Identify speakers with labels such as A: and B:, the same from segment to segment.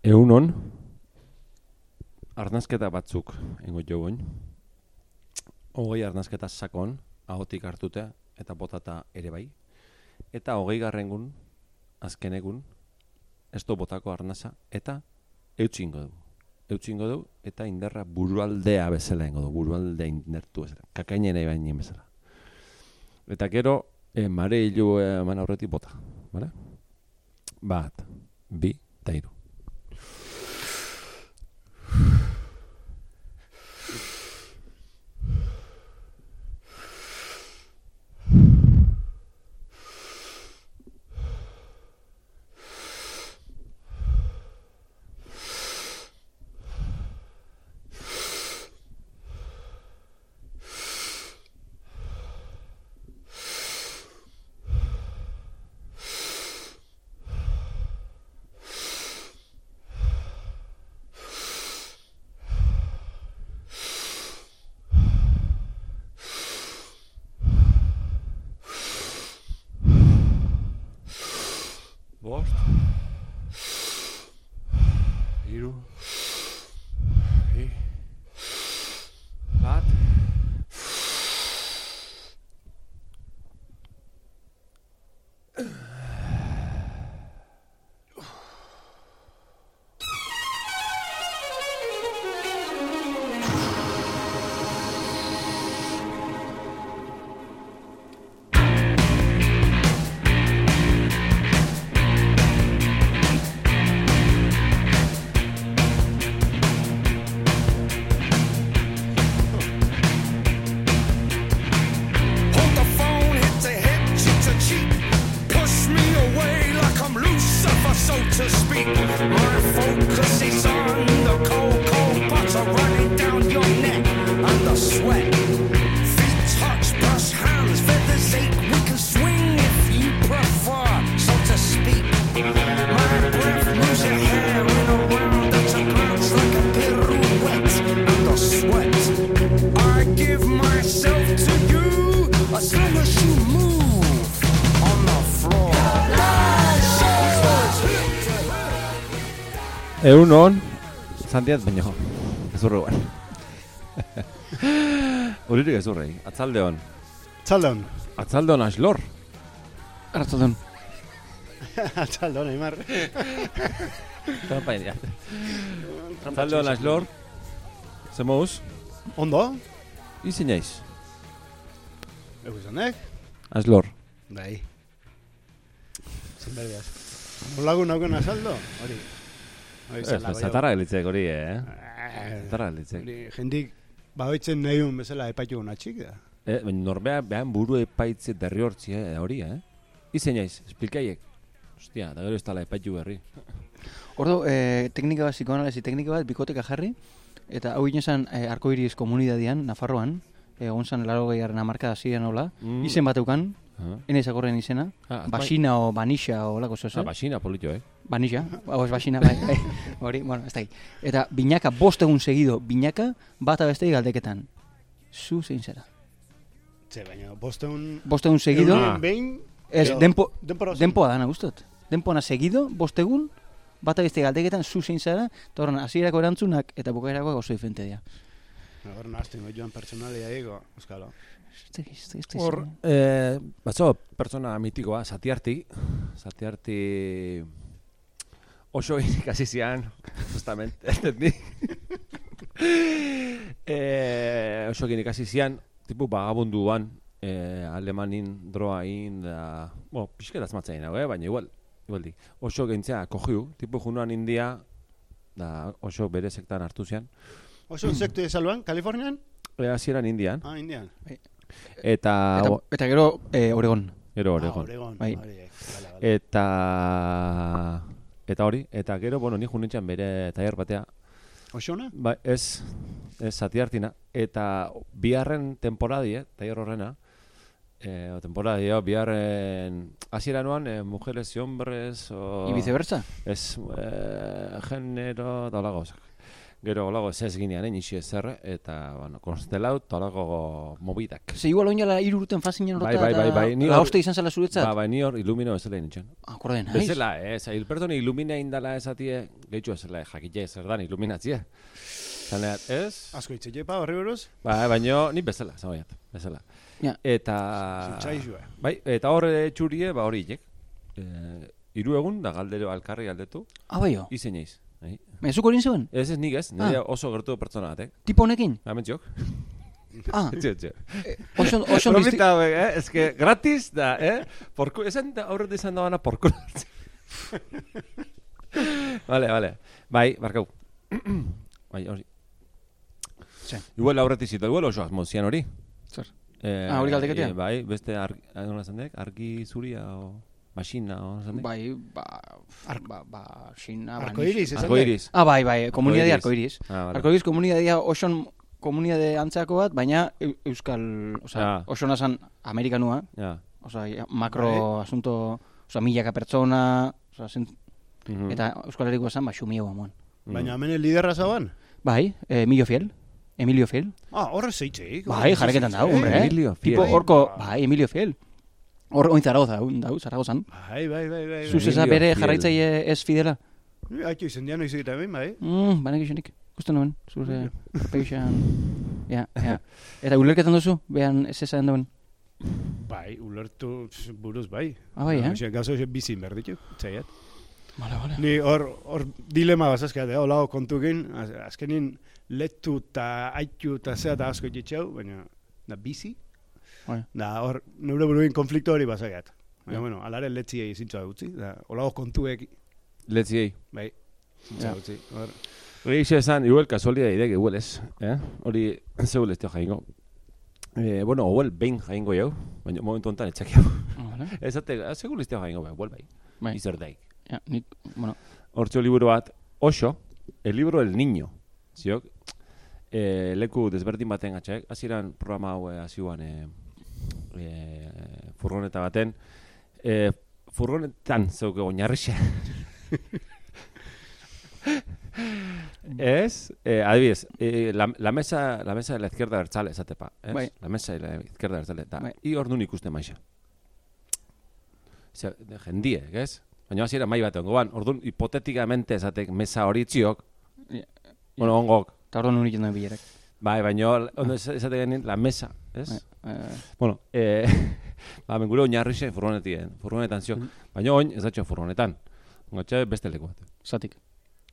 A: Eunon, arnazketa batzuk engo jogoin. Hogei arnazketa sakon, ahotik hartuta eta botata ere bai. Eta hogei garrengun, azken egun, ez du botako arnaza, eta eutxingo du. Eutxingo du, eta inderra burualdea bezala ingo du, burualdea indertu bezala. Kakainen nahi bainen bezala. Eta gero, e, mare hilu eman aurretik bota. Vale? Bat, bi, eta hiru. Egun hon, zantiat baino, ezurre guan. Horirik ezurrei, atzalde hon.
B: Txaldon.
A: Atzalde hon aslor.
C: Arratzaldon.
B: Txaldon, Aimar.
A: Trampa india. Atzalde hon aslor. Zemouz,
B: Ondo?
A: izi naiz.
B: Egu izanek?
A: Aslor.
B: Bai. Zen berbeaz. Olagun hauken azaldo? Hori. Hori
A: Ez,
B: zela, bai,
A: zatarra gelitzek hori, eh?
B: Eh,
A: Zatarra gelitzek.
B: Hori, jendik, bagoitzen nahiun bezala epaitu gona txik da.
A: Eh, baina norbea behan buru epaitze derri hortzi, eh, hori, eh? Izen naiz, esplikaiek. Ostia, da gero ez tala epaitu berri.
C: Ordo, eh, teknika bat, psikoanalisi teknika bat, bikoteka jarri, eta hau ginen zen eh, arkoiris komunidadian, Nafarroan, eh, egon zen laro gehiaren amarka ziren hola,
A: Mm.
C: izen bat eukan,
A: Ah,
C: ene zakorren izena,
A: Ah,
C: basina o banixa o lako zoze.
A: ah, basina polito, eh?
C: Banixa, hau ez basina, bai, bai, hori, bueno, ez da. Eta binaka, bost egun segido, binaka, bata beste galdeketan. Zu zein zera.
B: Txe, baina, bosteun...
C: Bost egun segido,
A: Ah.
B: Behin...
C: ez, denpo,
B: denpora oso-
C: denpoa dana guztot. Denpona segido, bost egun, bata beste galdeketan zu zein zara, eta horren, hasierako erantzunak eta bukaerakoak oso diferente dira.
B: Hor nahazten, joan personalia ego, euskalo.
A: Hor, eh, batzo, pertsona mitikoa, Satiarti, Satiarti oso ikasi zian, justamente, ez dut ni. eh, oso egin ikasi zian, tipu vagabunduan, eh, alemanin droain, da, bueno, pixket azmatzen hau, eh, baina igual, igual di. Oso gentzea kogiu, tipu junuan india, da oso bere sektan hartu zian.
B: Oso insektu ezaluan, Kalifornian?
A: E, hasieran indian,
B: Ah, Indian.
A: eta,
C: Eta,
A: o-
C: eta gero, eh, Oregon.
A: gero
B: Ah,
A: Oregon.
B: Oregon.
C: Bai.
B: Vale, vale.
A: Eta eta hori, eta gero, bueno, ni junintzen bere tailer batea,
B: Osona?
A: ba, ez, ez zati hartina, eta biharren temporadi, eh, tailer horrena, eh, oh, biharren, hasiera noan, eh, mujeres y hombres, o...
C: Y viceversa.
A: Ez, eh, genero, eta hola gauzak. Gero hola ez ez ginean, eh, nixi ezer, eta, bueno, konstelaut, eta hola mobidak.
C: Ze igual oinala hiru urten fazinen
A: Bai,
C: horta,
A: bai, bai, bai, ni hor-
C: hoste izan zela zuretzat.
A: Ba, bai, ni hor ilumino bezala nintzen.
C: Akorde naiz.
A: Bezala, ez, hilpertona ilumina indala esatie gehitxu ezela jakite zer dan iluminatzia. Zaneat, ez?
B: Asko itxetepa horri buruz?
A: Ba, baino, ni bezala, zabaiat, bezala.
C: Ja.
A: Eta...
B: Zintzaizue.
A: Bai, eta horre txurie, ba hori hilek. E, iru egun, da galdero alkarri galdetu,
C: Ah, bai jo.
A: izen eiz. Bai.
C: Mezuk hori zeuen?
A: Ez ez nik ez, nire oso gertu pertsona batek.
C: Tipo honekin?
A: Ba, mentxok.
C: Ah,
A: Txio, txio.
C: oso, oso.
A: Bromita, hauek, eh? Ez que gratis da, eh? Porku, esan da aurret izan da bana porku. vale, vale. Bai, barkau. bai, hori. Igual aurret izito, igual oso asmozian hori.
C: Zer?
A: Eh,
C: Ah, hori galdeketea?
A: eh, bai, beste argi, dek? Argi zuria o masina o nola esan dek?
C: Bai, ba, ba, ba, xina, ba,
B: Arkoiris, esan
A: Arko iris.
C: Ah, bai, bai, komunidade.
A: Ah, vale.
C: Arkoiris komunidadea oson komunidade antzako bat, baina eu- euskal, osea,
A: Ah.
C: oso nazan amerikanua,
A: Ja.
C: osea, ja, makro asunto, osea, milaka pertsona, osea, zen,
A: Mhm.
C: eta euskal herriko esan, ba, xumiego amuan.
A: Mhm.
B: Baina hemen liderra zauan?
C: Bai, eh, Emilio Fiel, Emilio Fiel.
B: Ah, horre zeitzeik.
C: Bai, jarreketan dau, hombre, eh?
A: Emilio Fiel.
C: Tipo,
A: Bai.
C: horko, bai, Emilio Fiel. Hor, oin Zaragoza, dau, dau, Zaragozan.
B: Bai, bai, bai, bai.
C: Zuz
A: Emilio
C: eza bere jarraitzaile ez fidela.
B: bai. Aitu izen dian noiz egiten behin, bai.
C: Mm, banek isonik. Gusten nuen, zure peixan. Ja, ja. Eta ulerketan duzu, behan ez esan duen.
B: Bai, ulertu buruz, bai.
C: Ah, bai, eh?
B: Oxe, hoxe bizin behar ditu, txaiat.
C: Vale, vale.
B: Ni hor, hor dilema bazazkat, eh, olago kontukin, az, azkenin letu eta aitu eta zea eta asko itxau, baina da bizi,
C: Bai.
B: da hor, neure buruin konflikto hori bazakat. Baina, bueno, alare letziei zintzoa gutzi, da, olago kontuek,
A: Letziei.
B: bai, zintzoa
C: Ja.
B: gutzi. Hor,
A: Hori esan, igual kasualia idek, igual ez. Eh? Hori, zeul ez jaingo. Eh, bueno, igual behin jaingo jau, baina momentu honetan etxak jau. Ez ate, segul ez jaingo, bai, igual bai.
C: Bai.
A: Izer daik.
C: Ja, nik, bueno,
A: Hortxo liburu bat, oso, el libro El Niño. Ziok, eh, leku desberdin baten atxek, hasieran programa hau eh, hasiuan eh, eh, furgoneta baten, eh, furgonetan zeuke oinarrixe. Ez, eh, adibidez, eh, la, la, mesa, la mesa de la izquierda bertzale, esatepa. Ez?
C: Bai.
A: La mesa de la izquierda bertzale. Da,
C: Bai.
A: I hor nun ikusten maixa. Zer, de jendie, ez? Baina hasiera mai bat ongoan, orduan hipotetikamente esatek mesa hori txiok,
C: Ja,
A: bueno, ongok,
C: eta orduan unik jenduen bilerak.
A: Bai, baina ondo esate genien la mesa, ez?
C: Bai, eh,
A: Bueno, eh, ba, mengure oinarrixe furgonetien, furgonetan ziok, baina oin ez datxo furgonetan, gotxe beste leku bat.
C: zatik.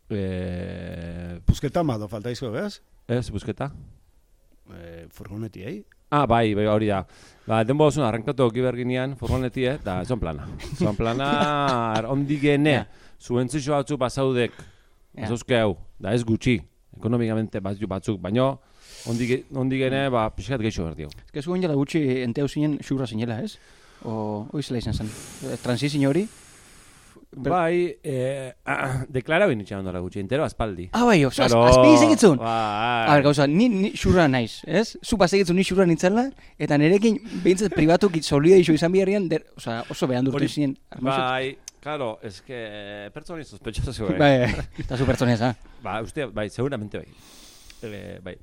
A: Eh,
B: Pusketa mado falta izko, behaz?
A: ez, busketa?
B: E, furgonetiei.
A: Ah, bai, bai, hori da. Ba, denbo zuen, arrankatu oki berginean furgonetie, da, zon plana. Zon plana, ondigene,
C: Ja.
A: zuentzixo batzu basaudek,
C: Ja.
A: bazuzke hau, da ez gutxi, ekonomikamente batzu batzuk, baino, ondige, ondigene, ba, pixkat geixo berdio.
C: Ez que zuen jala gutxi enteu zinen xurra zinela, ez? O, oizela izan zen. Eh, Transizio hori? Ber-
A: Bai, eh, ah, deklara bin itxan ondora gutxi, entero aspaldi.
C: Ah, bai, oso,
A: Claro,
C: azpi izegitzun.
A: Bai.
C: A ber, gauza, ni, ni xurra naiz, ez? Zu pasegitzun ni xurra nintzela, eta nerekin behintzat pribatu solida iso izan biharrian, der, oza, oso behan durtu zinen.
A: Bai, claro, es que pertsoni sospechoso zegoen.
C: Bai, eta zu pertsonez, ah.
A: Ba, uste, bai, seguramente bai. E, bai,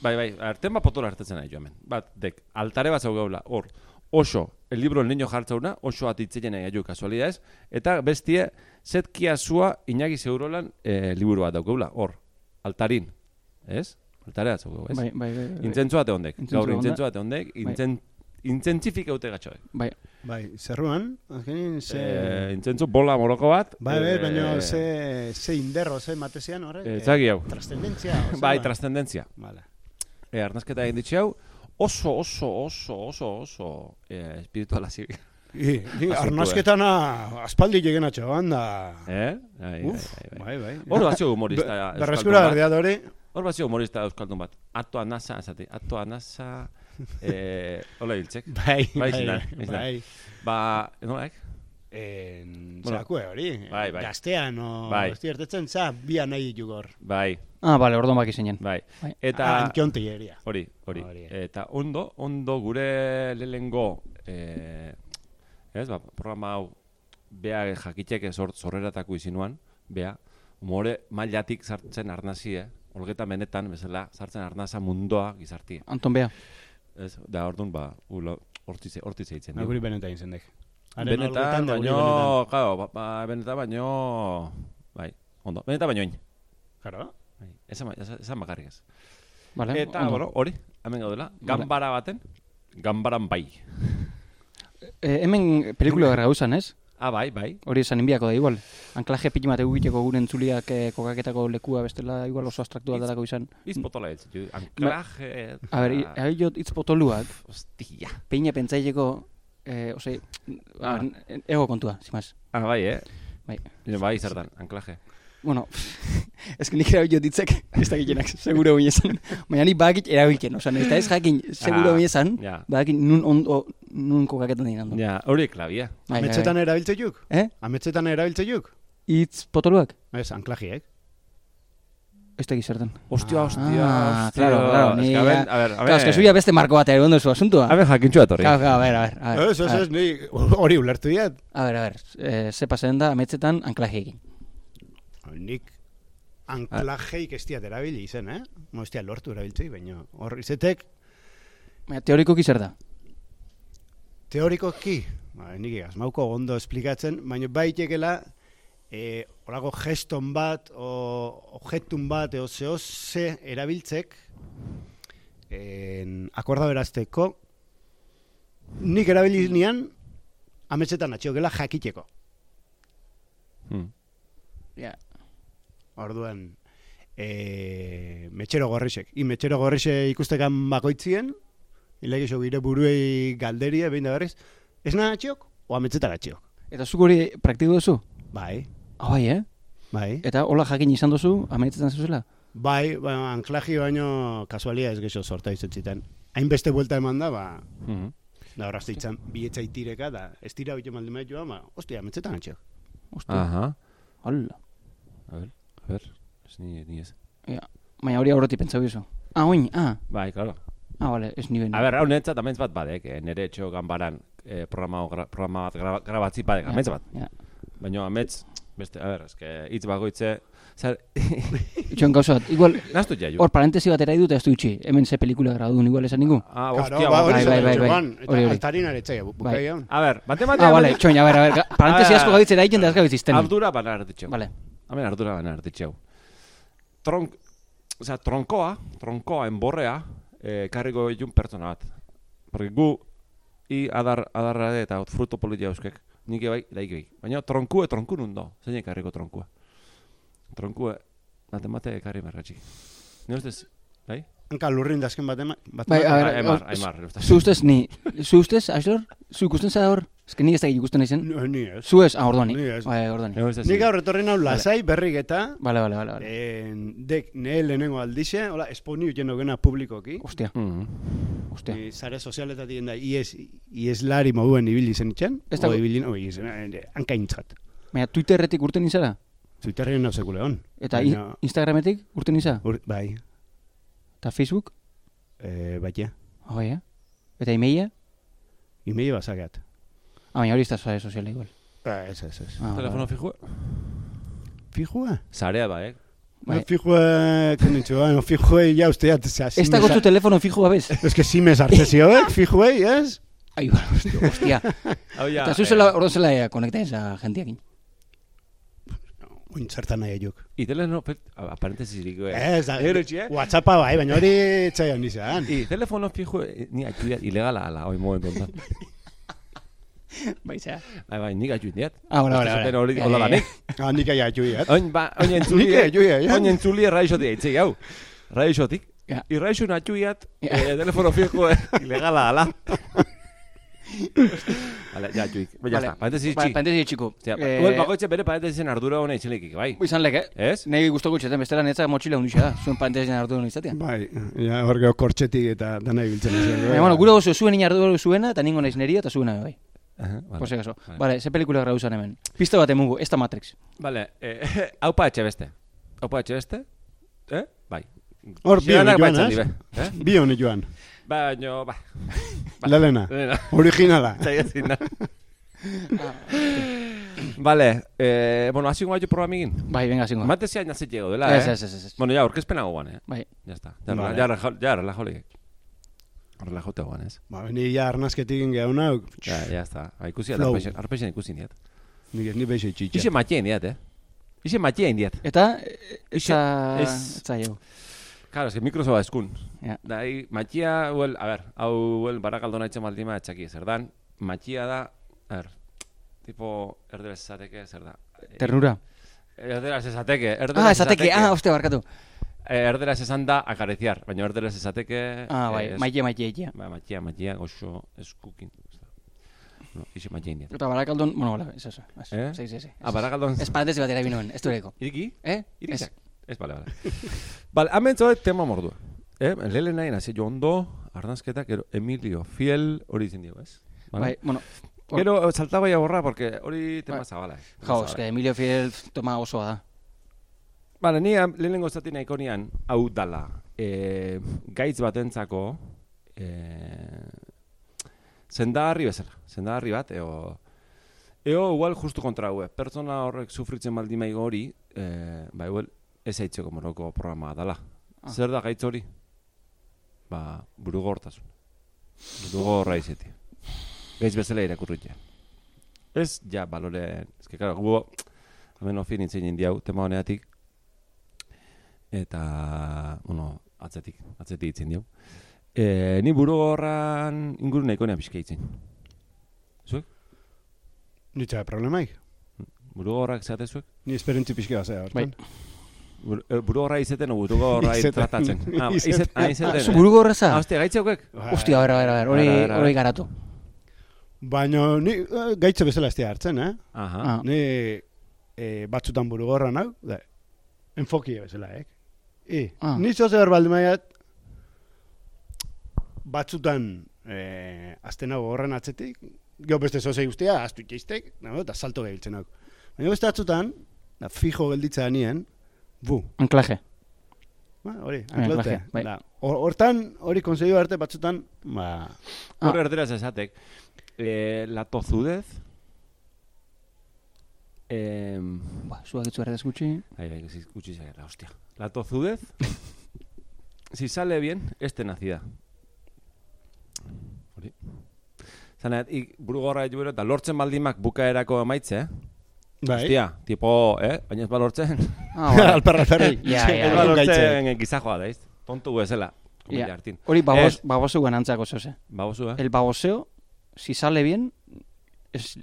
A: bai, bai, a ver, tema potola hartatzen nahi jo hemen. Bat, dek, altare bat zaugaula, hor, oso, el libro el niño jartzauna, oso atitzeien egin kasualidades, eta bestie, zetkia zua Iñaki Segurolan e, liburu bat daukagula, hor, altarin, ez? Altare bat ez?
C: Bai, bai, bai. bai.
A: Intzentzua te hondek, gaur intzentzua te hondek, intzen, intzentzifik eute gatxoek.
C: Bai,
B: Bai, zerruan, azkenin, ze...
A: E, intzentzu bola moroko bat.
B: Bai, bai,
A: eh,
B: baina ze, ze inderro, ze matezian horrek.
A: Eh, hau.
B: Trascendentzia. o
A: Bai,
B: zema?
A: trascendentzia.
B: Vale.
A: E, arnazketa egin ditxe hau, oso, oso, oso, oso, oso e, espirituala zi.
B: I, ni
A: Asuntua.
B: arnasketana aspaldi lleguen atxoan da...
A: Eh? Bai, bai,
B: Uf,
A: bai, bai.
B: bai, bai.
A: Hor bazio humorista
B: Be-
A: euskaldun
B: Berreskura
A: bat.
B: berdeat hori.
A: Hor bazio humorista euskaldun bat. Ato anasa, esate. Ato anasa... Eh, hola hiltzek.
B: Bai,
A: Bai,
B: bai,
A: bai,
B: bai.
A: Ba, nolaek?
B: En,
A: Bueno,
B: zakue hori.
A: bai, bai.
B: Gaztean, o...
A: Bai.
B: Ertetzen, za, bia nahi jugor.
A: Bai,
C: ah, bale, orduan baki zinen.
A: bai.
C: Bai.
A: Eta...
B: Ah, Ankiontilleria.
A: Hori, hori.
B: Hori.
A: Eta ondo, ondo gure lehengo, eh, ez, ba, programa hau, bea jakiteke zor, zorreratako izinuan, bea, umore mailatik sartzen arnazi, eh? Olgeta benetan, bezala, sartzen arnaza mundoa gizartie.
C: Anton Bea.
A: Ez, da, orduan, ba, ulo, hortize, hortize eitzen.
B: Na, guri benetan izendek.
A: Benetan, baino, claro, ba, ba, benetan, baino, bai, ondo. Benetan baino hain.
B: Claro.
A: Bai, Esan, esan, esan bakarrik ez.
C: Vale,
A: Eta,
C: ondo.
A: bueno, hori, hemen gaudela. Gambara baten, gambaran bai.
C: Eh, hemen pelikula gara gauzan, ez?
A: Ah, bai, bai.
C: Hori esan inbiako da, igual. Anklaje pili mate egiteko gure entzuliak eh, kokaketako lekua bestela, igual oso abstraktu aldarako izan.
A: Iz potola ez, ju, anklaje...
C: A ber,
A: ah,
C: hau jot hitz potoluak,
A: Hostia.
C: peine pentsaileko, eh, ose,
A: Ah.
C: ah. ego kontua, zimaz.
A: Ah, bai, eh?
C: Bai.
A: Jo, bai, zertan, anklaje.
C: Bueno, ez que nik erabil ditzek, ez da gillenak, seguro bine esan. Baina ni bakit erabilken, osan, ez da ez jakin, seguro
A: Ah,
C: bine esan,
A: ja.
C: bakit nun, ondo, nun kokaketan dien ondo.
A: Ja, hori klabia.
C: Bai, bai, bai.
B: erabiltze juk?
C: Eh?
B: Ametsetan erabiltze juk?
C: Hitz potoluak?
B: Ez, anklajiek.
C: Ez da gizertan.
A: Hostia, hostia,
C: Ah,
A: hostia.
C: claro, claro,
A: Es
C: ni
A: que, a ver, a ver, a ver.
C: Claro, es que zuia beste marko bat egon duzu asuntua.
A: A ver, jakintxu etorri.
C: Claro, claro, a ver, a ver. A ver,
B: Ez, ez,
C: a
B: ez,
C: ver,
B: ni hori ulertu diat.
C: a ver, a ver. Eh, ze pasen da, ametzetan anklajeekin.
B: Nik anklajeik ez diat erabili izen, eh? Mo ez diat lortu erabiltzei, baina hor izetek
C: Baina, teorikoki zer da?
B: teorikoki, ba, nik asmauko ondo esplikatzen, baina baitekela e, orako geston bat, o objektun bat, eo zeo ze erabiltzek en, akorda berazteko nik erabili nian ametsetan atxiokela jakiteko.
A: Hmm.
C: Ja.
B: Orduan, e, metxero gorrisek. I metxero gorrise ikustekan bakoitzien, ilegixo gire buruei galderia, behin da berriz, ez nahi atxiok, o ametzetan atxiok.
C: Eta zuk hori praktiko duzu?
B: Bai,
C: Ah, bai, eh?
B: bai.
C: Eta hola jakin izan duzu, ametzetan zuzela?
B: Bai, ba, anklaji baino kasualia ez gexo sorta izatzen. Hainbeste buelta eman da, ba,
A: Mhm.
B: da horazte itzan bietzai tireka, da, ez tira bito malde maitioa, ba, ostia, ametzetan atxiok.
C: Ostia,
A: Aha.
C: hola.
A: A ver, a ver. Ez ni, ni ez.
C: Ja. Baina hori aurretik pentsau duzu. Ah, oin, ah.
A: Bai, claro.
C: Ah, vale, ez ni ben.
A: A ber, hau netzat amens bat badek, eh, nere etxo ganbaran eh, programa, gra, programa bat gra, grabatzi badek, amens bat.
C: Ja.
A: Baina amets, beste, a ber, eske, hitz bagoitze, zer,
C: Itxoen gauza bat, igual,
A: naztu jaiu.
C: hor parentesi bat erai dut ez du utxi. Hemen ze pelikula gradun, igual esan ningu.
A: Ah,
B: Claro,
A: hostia,
B: ba,
C: bai, bai, bai, bai.
B: Joan,
C: Hori,
B: eta
C: hori.
B: altarin aretzaia, bukai hau.
A: A ber, bate bate,
C: Ah, vale, txoin, a ber, a ber, parentesi asko gabitzen egiten da ez gabitzizten.
A: Ardura banar ditxeu.
C: Vale.
A: Hemen ardura banar ditxeu. Tronk, osea, tronkoa, tronkoa, enborrea, eh, karriko ditun pertsona bat. Porque gu, i adar, adarra eta fruto politia euskek, nik bai, daik bai. Baina tronkue, tronku nundo, zein karriko tronkua. Tronkue, bate bate karri merratxik. Ne ustez, bai?
B: Hanka lurrin dazken bat ema, bat
C: Bai,
B: ema-
C: a ber,
A: Aimar, Aimar.
C: Zu ustez ni, zu ustez, Aixlor? Zu ikusten zara hor? Que ni ez da ikusten izen.
B: Ni- ez.
C: Zu ez, ah, orduan ni.
B: Ez.
C: Bai, orduan ni.
B: Gaur etorri nau lasai berrik eta
C: Vale, vale, vale. vale.
B: en, dek ne lehenengo aldixe, hola, esponi utxen gena publikoki.
C: Ostia,
A: Mhm.
C: ostia.
B: Ni sare sozialetatik da ies, ieslari moduen ibili zen itxen.
C: Ez dago.
B: Ibili, oi, eh, hankaintzat.
C: Baina Twitterretik urten izara?
B: Twitterren nau sekule hon.
C: Eta
B: Baina-
C: Instagrametik urten izara?
B: Ur, bai,
C: Eta Facebook?
B: e, batia.
C: Ah, bai, eh? Eta imeia?
B: Imei basakeat.
C: Ah, baina hori ez da sare soziala igual.
B: Ba, ez, ez, ez.
C: Ah,
A: Telefono
C: vale.
A: fijue?
B: Fijua?
A: Zarea ba, eh?
C: Bai.
B: Bai. Fijua, kenitxua, no, fijua ja usteat, zera,
C: Ez da gozu telefono fijo gabez?
B: Ez que simes artezioek, fijuei, ez?
C: Ai, ba, hostia.
A: Hau ja,
C: Eta zu zela, orduan zela ea, konekta eza jentiakin.
B: Oin zertan nahi juk.
A: I telefono, aparentesis iriko, eh?
B: Ez, da,
A: eh?
B: Whatsappa bai, baina hori txai handi zan.
A: I telefono fijo, eh, ni atxuiat, ilegala ala, oi momentu ondan.
C: Bai, zera.
A: Bai, bai, nik atxuit diat.
C: Ah, bueno,
A: Beste
C: bueno,
A: zaten hori, hola
C: ja,
A: da nik.
B: Ah, nik aia atxui, eh?
A: Oin, ba, oin entzuli,
B: Nik
A: oin entzuli erraixoti eitzei, hau. Raixotik.
C: Ja.
A: Irraixo natxuiat,
C: Ja.
A: eh, telefono fijo, eh, ilegala ala. Hala, ja, atxuik. Ba, ya
C: Vale.
A: está, parentesis txik.
C: Parentesi txiko.
A: Ostia,
C: Eh,
A: igual bakoitze bere parentesisen ardura hona itxelikik, bai.
C: Izan leke,
A: Ez?
C: Nei guztu gutxetan, bestela netza motxila hundixa da. Zuen parentesien ardu honi izatea.
B: Bai, ja, hor geho kortxetik eta dana ibiltzen.
C: Baina, bueno, gure gozu zuen inardu zuena, eta ningo naiz neria, eta zuena bai.
A: Aha, vale.
C: Por si acaso.
A: Vale.
C: Vale, ze pelikula grau zan hemen. Pista bat emungu, ez da Matrix.
A: Vale, eh, haupa etxe beste. Haupa etxe beste? Eh? Bai.
B: Hor bi honi joan, ez?
A: dibe, Eh?
B: Bi honi joan.
A: Baina, ba.
B: Lelena,
A: Nena,
B: originala.
A: Zaiatzin da. Vale, eh, bueno, hasi guai programigin.
C: Bai, venga, zingo.
A: Mate zian nazit llego dela, eh?
C: ez, ez, ez.
A: Bueno, ya, orkezpena goguan, eh?
C: Bai.
A: Ya está. Ya,
B: Vale.
A: ya, relajo, ya, relajo lik. Relajo te goguan, ez?
B: Ba, ni ja arnazketik gehu nau,
A: Ya, ya está. Ba, ikusi, arpeixen, ikusi niet.
B: nik ez ni beixo itxitxa.
A: Ixe matien niet, eh? Ixe matia indiat.
C: Eta, etza...
A: ez-
C: Etza jau.
A: Claro, eske mikro zoa eskun.
C: Ja.
A: Da, hi, matxia, huel, a ber, hau, huel, barakaldo nahitzen baldima etxaki, zer dan, matxia da, a ber, tipo, erderaz esateke, zer da.
C: Ternura.
A: Erderaz esateke, erderaz
C: Ah, esateke, ah, oste, barkatu.
A: Eh, erderaz esan da akariciar, baina erderaz esateke...
C: Ah, bai,
A: eh,
C: maite, maite, maite.
A: Ba, matxia, matxia, goxo, eskukin. No, ixe matxia indiat.
C: Eta barakaldon, bueno, hola, ez, ez, ez.
A: Eh?
C: Sí, sí, sí.
A: Ah, barakaldon...
C: Ez parantesi batera binoen, ez dureko.
A: Iriki?
C: Eh?
A: Irisak? Ez, bale, bale. bale, hemen zoet tema mordua. Eh, lele nahi nazi, jo ondo, arnazketa, gero Emilio Fiel, hori izin dio, ez?
C: Bai, bueno,
A: Gero, saltaba ya borra, porque hori tema
C: Bai.
A: zabala. eh.
C: Jau,
A: zabala.
C: eske Emilio Fiel toma osoa da.
A: Bale, ni lehenengo zati nahiko nian, hau dala, e, gaitz batentzako, e, zendagarri bezala, zendagarri bat, eo, eo igual justu kontra hue, pertsona horrek sufritzen baldin maigo hori, e, ba, igual, ez aitzeko moroko programa dala.
C: Ah.
A: Zer da gaitz hori? Ba, burugortasun. Burugorra izetia. Gaitz bezala irakurritzea. Ez, ja, balore, ez que, claro, gu, hemen ofin intzen indiau, tema honeatik, eta, bueno, atzetik, atzetik itzen diau. E, ni burugorran inguru nahiko nea pixka itzen. Zuek?
B: Nitza problemaik.
A: Burugorrak zeate zuek?
B: Ni esperentzi pixka zea, hortan.
A: Bur, e, burugorra izeten o burugorra
B: Izeten.
A: tratatzen? Ah,
B: Izeten.
A: izet, ah,
C: Ah,
A: izeten.
C: zu buruko horreza?
A: Ah, hostia, gaitzeukek?
C: Ostia, bera, bera, bera, hori,
A: Bera,
C: hori
A: bera.
C: garatu.
B: Baina ni eh, gaitze bezala ez hartzen, eh?
A: Aha.
C: Ah.
B: Ni eh, batzutan burugorra nau, da, enfokie bezala, eh? I,
C: Ah.
B: ni zoze baldin maiat, batzutan eh, azten hau horren atzetik, geho beste zozei guztia, aztu itxeiztek, no, eta salto gehiltzen hau. Baina beste batzutan, da, fijo gelditzea nien, bu,
C: Anklaje.
B: ba, hori,
C: Bai,
B: anklote.
C: klaje, bai.
B: Da, hortan, hori konsegio arte batzutan, ba,
C: Ah.
A: Hor erderaz esatek, e, la tozudez, eh,
C: Ba, zuak itzu erdez gutxi.
A: Ahí, ahí, si gutxi zaiera, hostia. La tozudez, si sale bien, este nacida. Hori. Zana, ik burugorra ditu eta lortzen baldimak bukaerako emaitze, eh?
B: bai.
A: Hostia, tipo, eh? Baina ez ba lortzen.
C: Ah, bai.
B: Alperra, alperra.
C: Ja, ja,
A: ez
C: ja.
A: ba
B: gaitze.
A: lortzen gizajoa da, ez? Tontu bezala.
C: Ja. Hori babos,
A: Ez.
C: babosu ganantzako zose.
A: Babozu, eh?
C: El baboseo, si sale bien, es,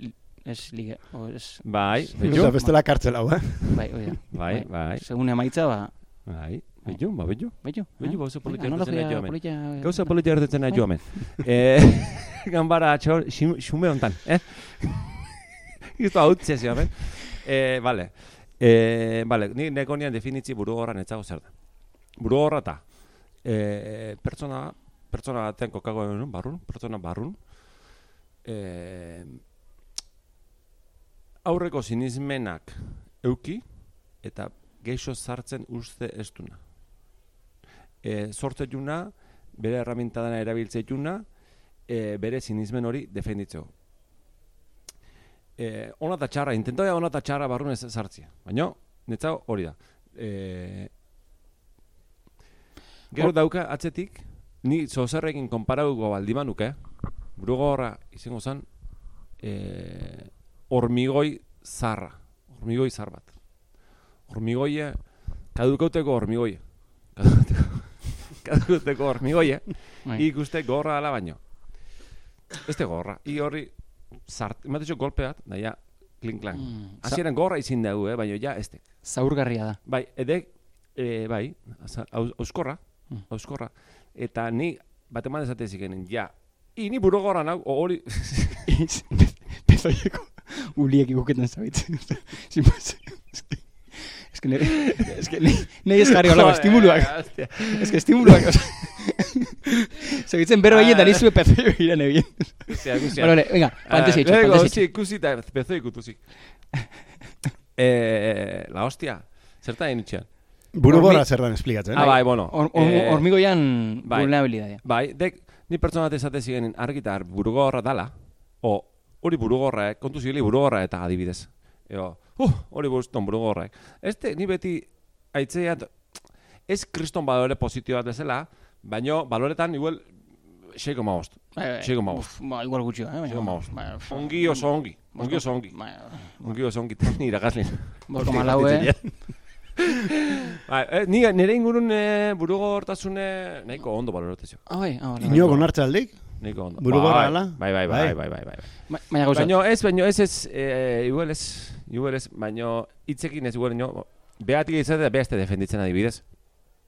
C: es liga, o es,
A: Bai,
B: Eta
A: behitu.
B: bestela kartzela, eh?
C: bai, oi da.
A: Bai, bai,
C: Segun emaitza, ba,
A: bai. Behitu, ba, behitu.
C: baitu.
A: Behitu, gauza
C: Bai,
A: politia
C: analogia
A: ertetzen nahi hemen.
C: politia-
A: Gauza politia ertetzen nahi
C: Bai.
A: jo hemen. Eh, Ganbara atxor, xim- xume hontan, eh? Gizu hau txezio hemen. Eh, vale. Eh, vale, ni neko nian definitzi burugorra netzago zer da. Burugorra ta. Eh, pertsona, pertsona baten kokago egun, barrun, pertsona barrun. Eh, aurreko sinismenak euki eta geixo sartzen uste ez duna. E, sortze juna, bere erramintadana erabiltze juna, e, bere sinismen hori defenditzeko. E, ona eta txarra, intentoia ona eta txarra barrun ez sartzia. Baina, netzao hori da. E, gero
C: Hor-
A: dauka atzetik, ni zozerrekin konparauko baldimanuke, burugorra izango zen, e, hormigoi zarra. Hormigoi zar bat. Hormigoia, kadukauteko hormigoia. Kadukauteko, kadukauteko hormigoia.
C: Bai.
A: Ikuste gorra ala baino. Este gorra. I horri, zart, imatexo golpe bat, da ja, klink klank.
C: Mm,
A: Hasieran gorra izin dugu, eh, baina ja, este.
C: Zaurgarria da.
A: Bai, edek, e, bai, aza- aus- auskorra,
C: Mm.
A: auskorra. Eta ni, bat eman ezate zikenen, ja, I ni burugorra nau, o hori...
C: Pezoieko uliek. Sin más. Es que nire, es que ni- nei ez jarri holako estimuluak. Es que estimuluak, oza. Zabitzen berro egin da nizue pezoio iran egin. Vale, vale, venga, pantesi itxu,
A: Ah,
C: pantesi
A: sí, ikusi eta pezo ikutuzik. eh, la hostia. Zerta egin itxean?
B: Burugorra
C: Hormi-
B: zer dan esplikatzen.
A: Ah, bai, bueno.
C: Hor-
A: eh,
C: Hormigoian
A: bai.
C: vulnerabilidadea.
A: Bai, dek, ni pertsona bat esate ziren argitar burugorra dala, o, hori burugorra, eh, kontu zigili burugorra eta adibidez. Ego, uh, hori buruzton burugorra. Este, ni beti aitzeat, ez kriston balore positio bat bezala, baino baloretan igual 6,5.
C: Bai, bai.
A: Seigo mabost.
C: Uf, Ba, igual gutxio, eh? baina-
A: Seigo mabost.
C: Ba, uf.
A: Ongi oso ongi. Ongi oso ongi. Ongi oso ongi irakasle.
C: Bost koma lau, eh?
A: Ba, eh, ni nire ingurun eh, burugortasune nahiko ondo balorotezio.
C: Ah, bai, ah, bai.
B: Inok
A: Nahiko ondo.
B: Burugorra
A: Bai,
B: ala?
A: Bai, bai, bai,
B: Bai.
A: bai, bai.
C: Ba- Baina gauza,
A: Baina ez, baina ez ez, eh, igual ez, igual ez, baina hitzekin ez igual, no, behatik izatea beste defenditzen adibidez.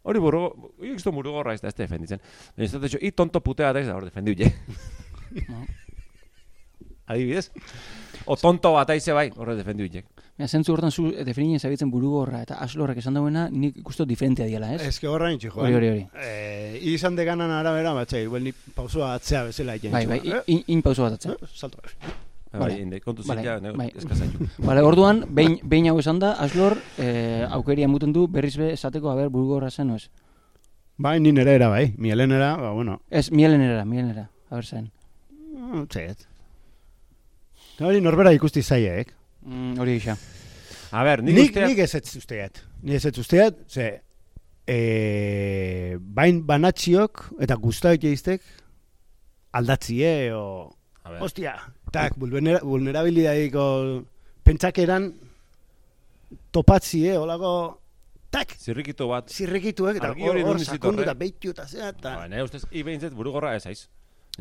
A: Hori burgo, hori ez burugorra ez da ez defenditzen. Baina ez da, i tonto putea da ez da hor defendi huye. adibidez. O tonto bat aize bai, horre defendi huye.
C: Baina zentzu hortan zu eh, definien zabitzen burugorra eta aslorrak esan dauena nik ikusten diferentea diela, ez?
B: Ez que horra nintxi, joan.
C: Hori, hori, hori.
B: Eh, izan deganan arabera, batxai, igual ni pausua atzea bezala egin.
C: Bai, bai, in, in pauso bat atzea.
B: Eh, salto.
A: Bai,
C: Vale.
A: inde, kontu
C: Vale, bai. Bale, orduan, behin, behin hau esan da, aslor, eh, aukeria muten du berriz be esateko, a ber, burugorra zen, o ez?
B: Bai, ni nere era, bai. Mielenera, ba, bueno.
C: Ez, mielenera, mielenera, a ber zen.
B: mm, Txet. Hori norbera ikusti zaiek.
C: Mm, hori gisa.
A: A ber, nik,
B: Nik,
A: usteat-
B: nik ez ez usteat. Nik ez ez usteat, ze... E, bain banatziok eta guztaik eiztek aldatzie o... Ostia, tak, vulnera, vulnerabilidadiko pentsakeran topatzie, holako tak,
A: Zirrikitu bat.
B: zirrikituek, eta hor
A: bizit
B: sakondu eta beitu eta zera, eta...
A: Ba, nire ustez, i behintzet burugorra ez aiz.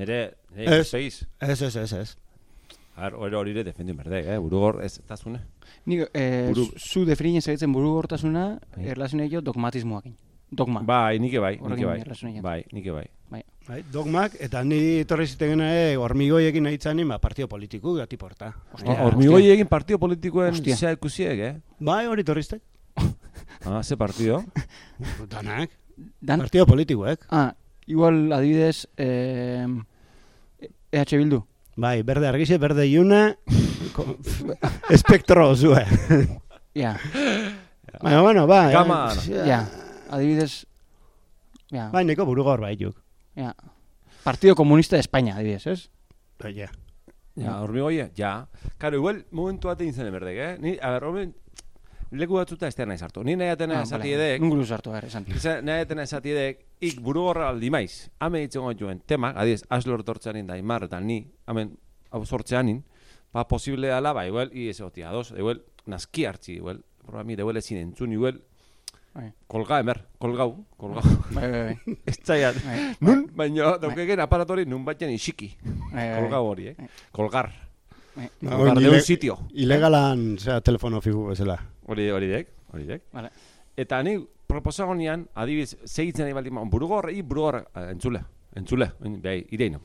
A: Nire, nire
B: Ez. Ez, ez, ez, ez.
A: Har, hori hori ere defendu berde, eh? Burugor ez tazune.
C: Nik, eh,
A: Buru-
C: zu definien zabitzen burugortasuna,
A: Bai.
C: erlazioa jo dogmatismoakin. Dogma.
A: Bai, nike bai, nike bai. Bai, nike bai.
B: Bai, dogmak, eta ni etorri ziten ere hormigoiekin nahi txanin, ba, partio politiku, gati porta.
C: Hostia,
A: Hormigoi egin partido politikoen zea ikusiek, eh?
B: Bai, hori torriztek.
A: Ah, ze partido?
B: Danak,
C: Dan,
B: partio politikoek.
C: ah, igual adibidez, eh, EH Bildu.
B: Bai, berde argixe, berde iuna, espektro zue.
C: Ja,
B: Baina, bueno, bai.
A: Gama,
B: eh,
C: ja, adibidez, ja,
B: Bai, neko burugor bai juk.
C: ja. Partido Comunista de España, adibidez, ez?
B: Bai, ja.
A: Ja, hormigoie, ja. Karo, igual momentu bat egin zen berdek, eh? Ni, a ber, hormen, leku batzuta ez nahi sartu. Ni nahi atena
C: Ah,
A: esati edek,
C: Nungulu sartu, a ber, esan.
A: Nahi atena esati edek, ik burugorra aldi maiz. Hame ditzen joen temak, adiez, aslor tortzeanin da, imar eta ni, hamen, hau sortzeanin, pa posible dala, ba, igual, i ez otia, dos, igual, naski hartzi, igual, programi, igual ezin entzun, igual,
C: Bai.
A: kolga, emer, kolgau, kolgau.
C: Bai, bai, bai.
A: ez zaiat,
C: Bai,
A: nun, baina, daukegen aparatori, nun batzen isiki,
C: bai, bai.
A: kolgau hori, eh?
C: Bai.
A: Kolgar,
C: Bai.
B: Ba,
A: kolgar de un sitio.
B: Ilegalan, zera, telefono figu bezala.
A: Hori, hori dek, hori dek.
C: Vale.
A: Eta ni proposagonian, adibiz, segitzen nahi baldin, burugorra, i burugorra, eh, entzule, entzule, en- bai, ireino.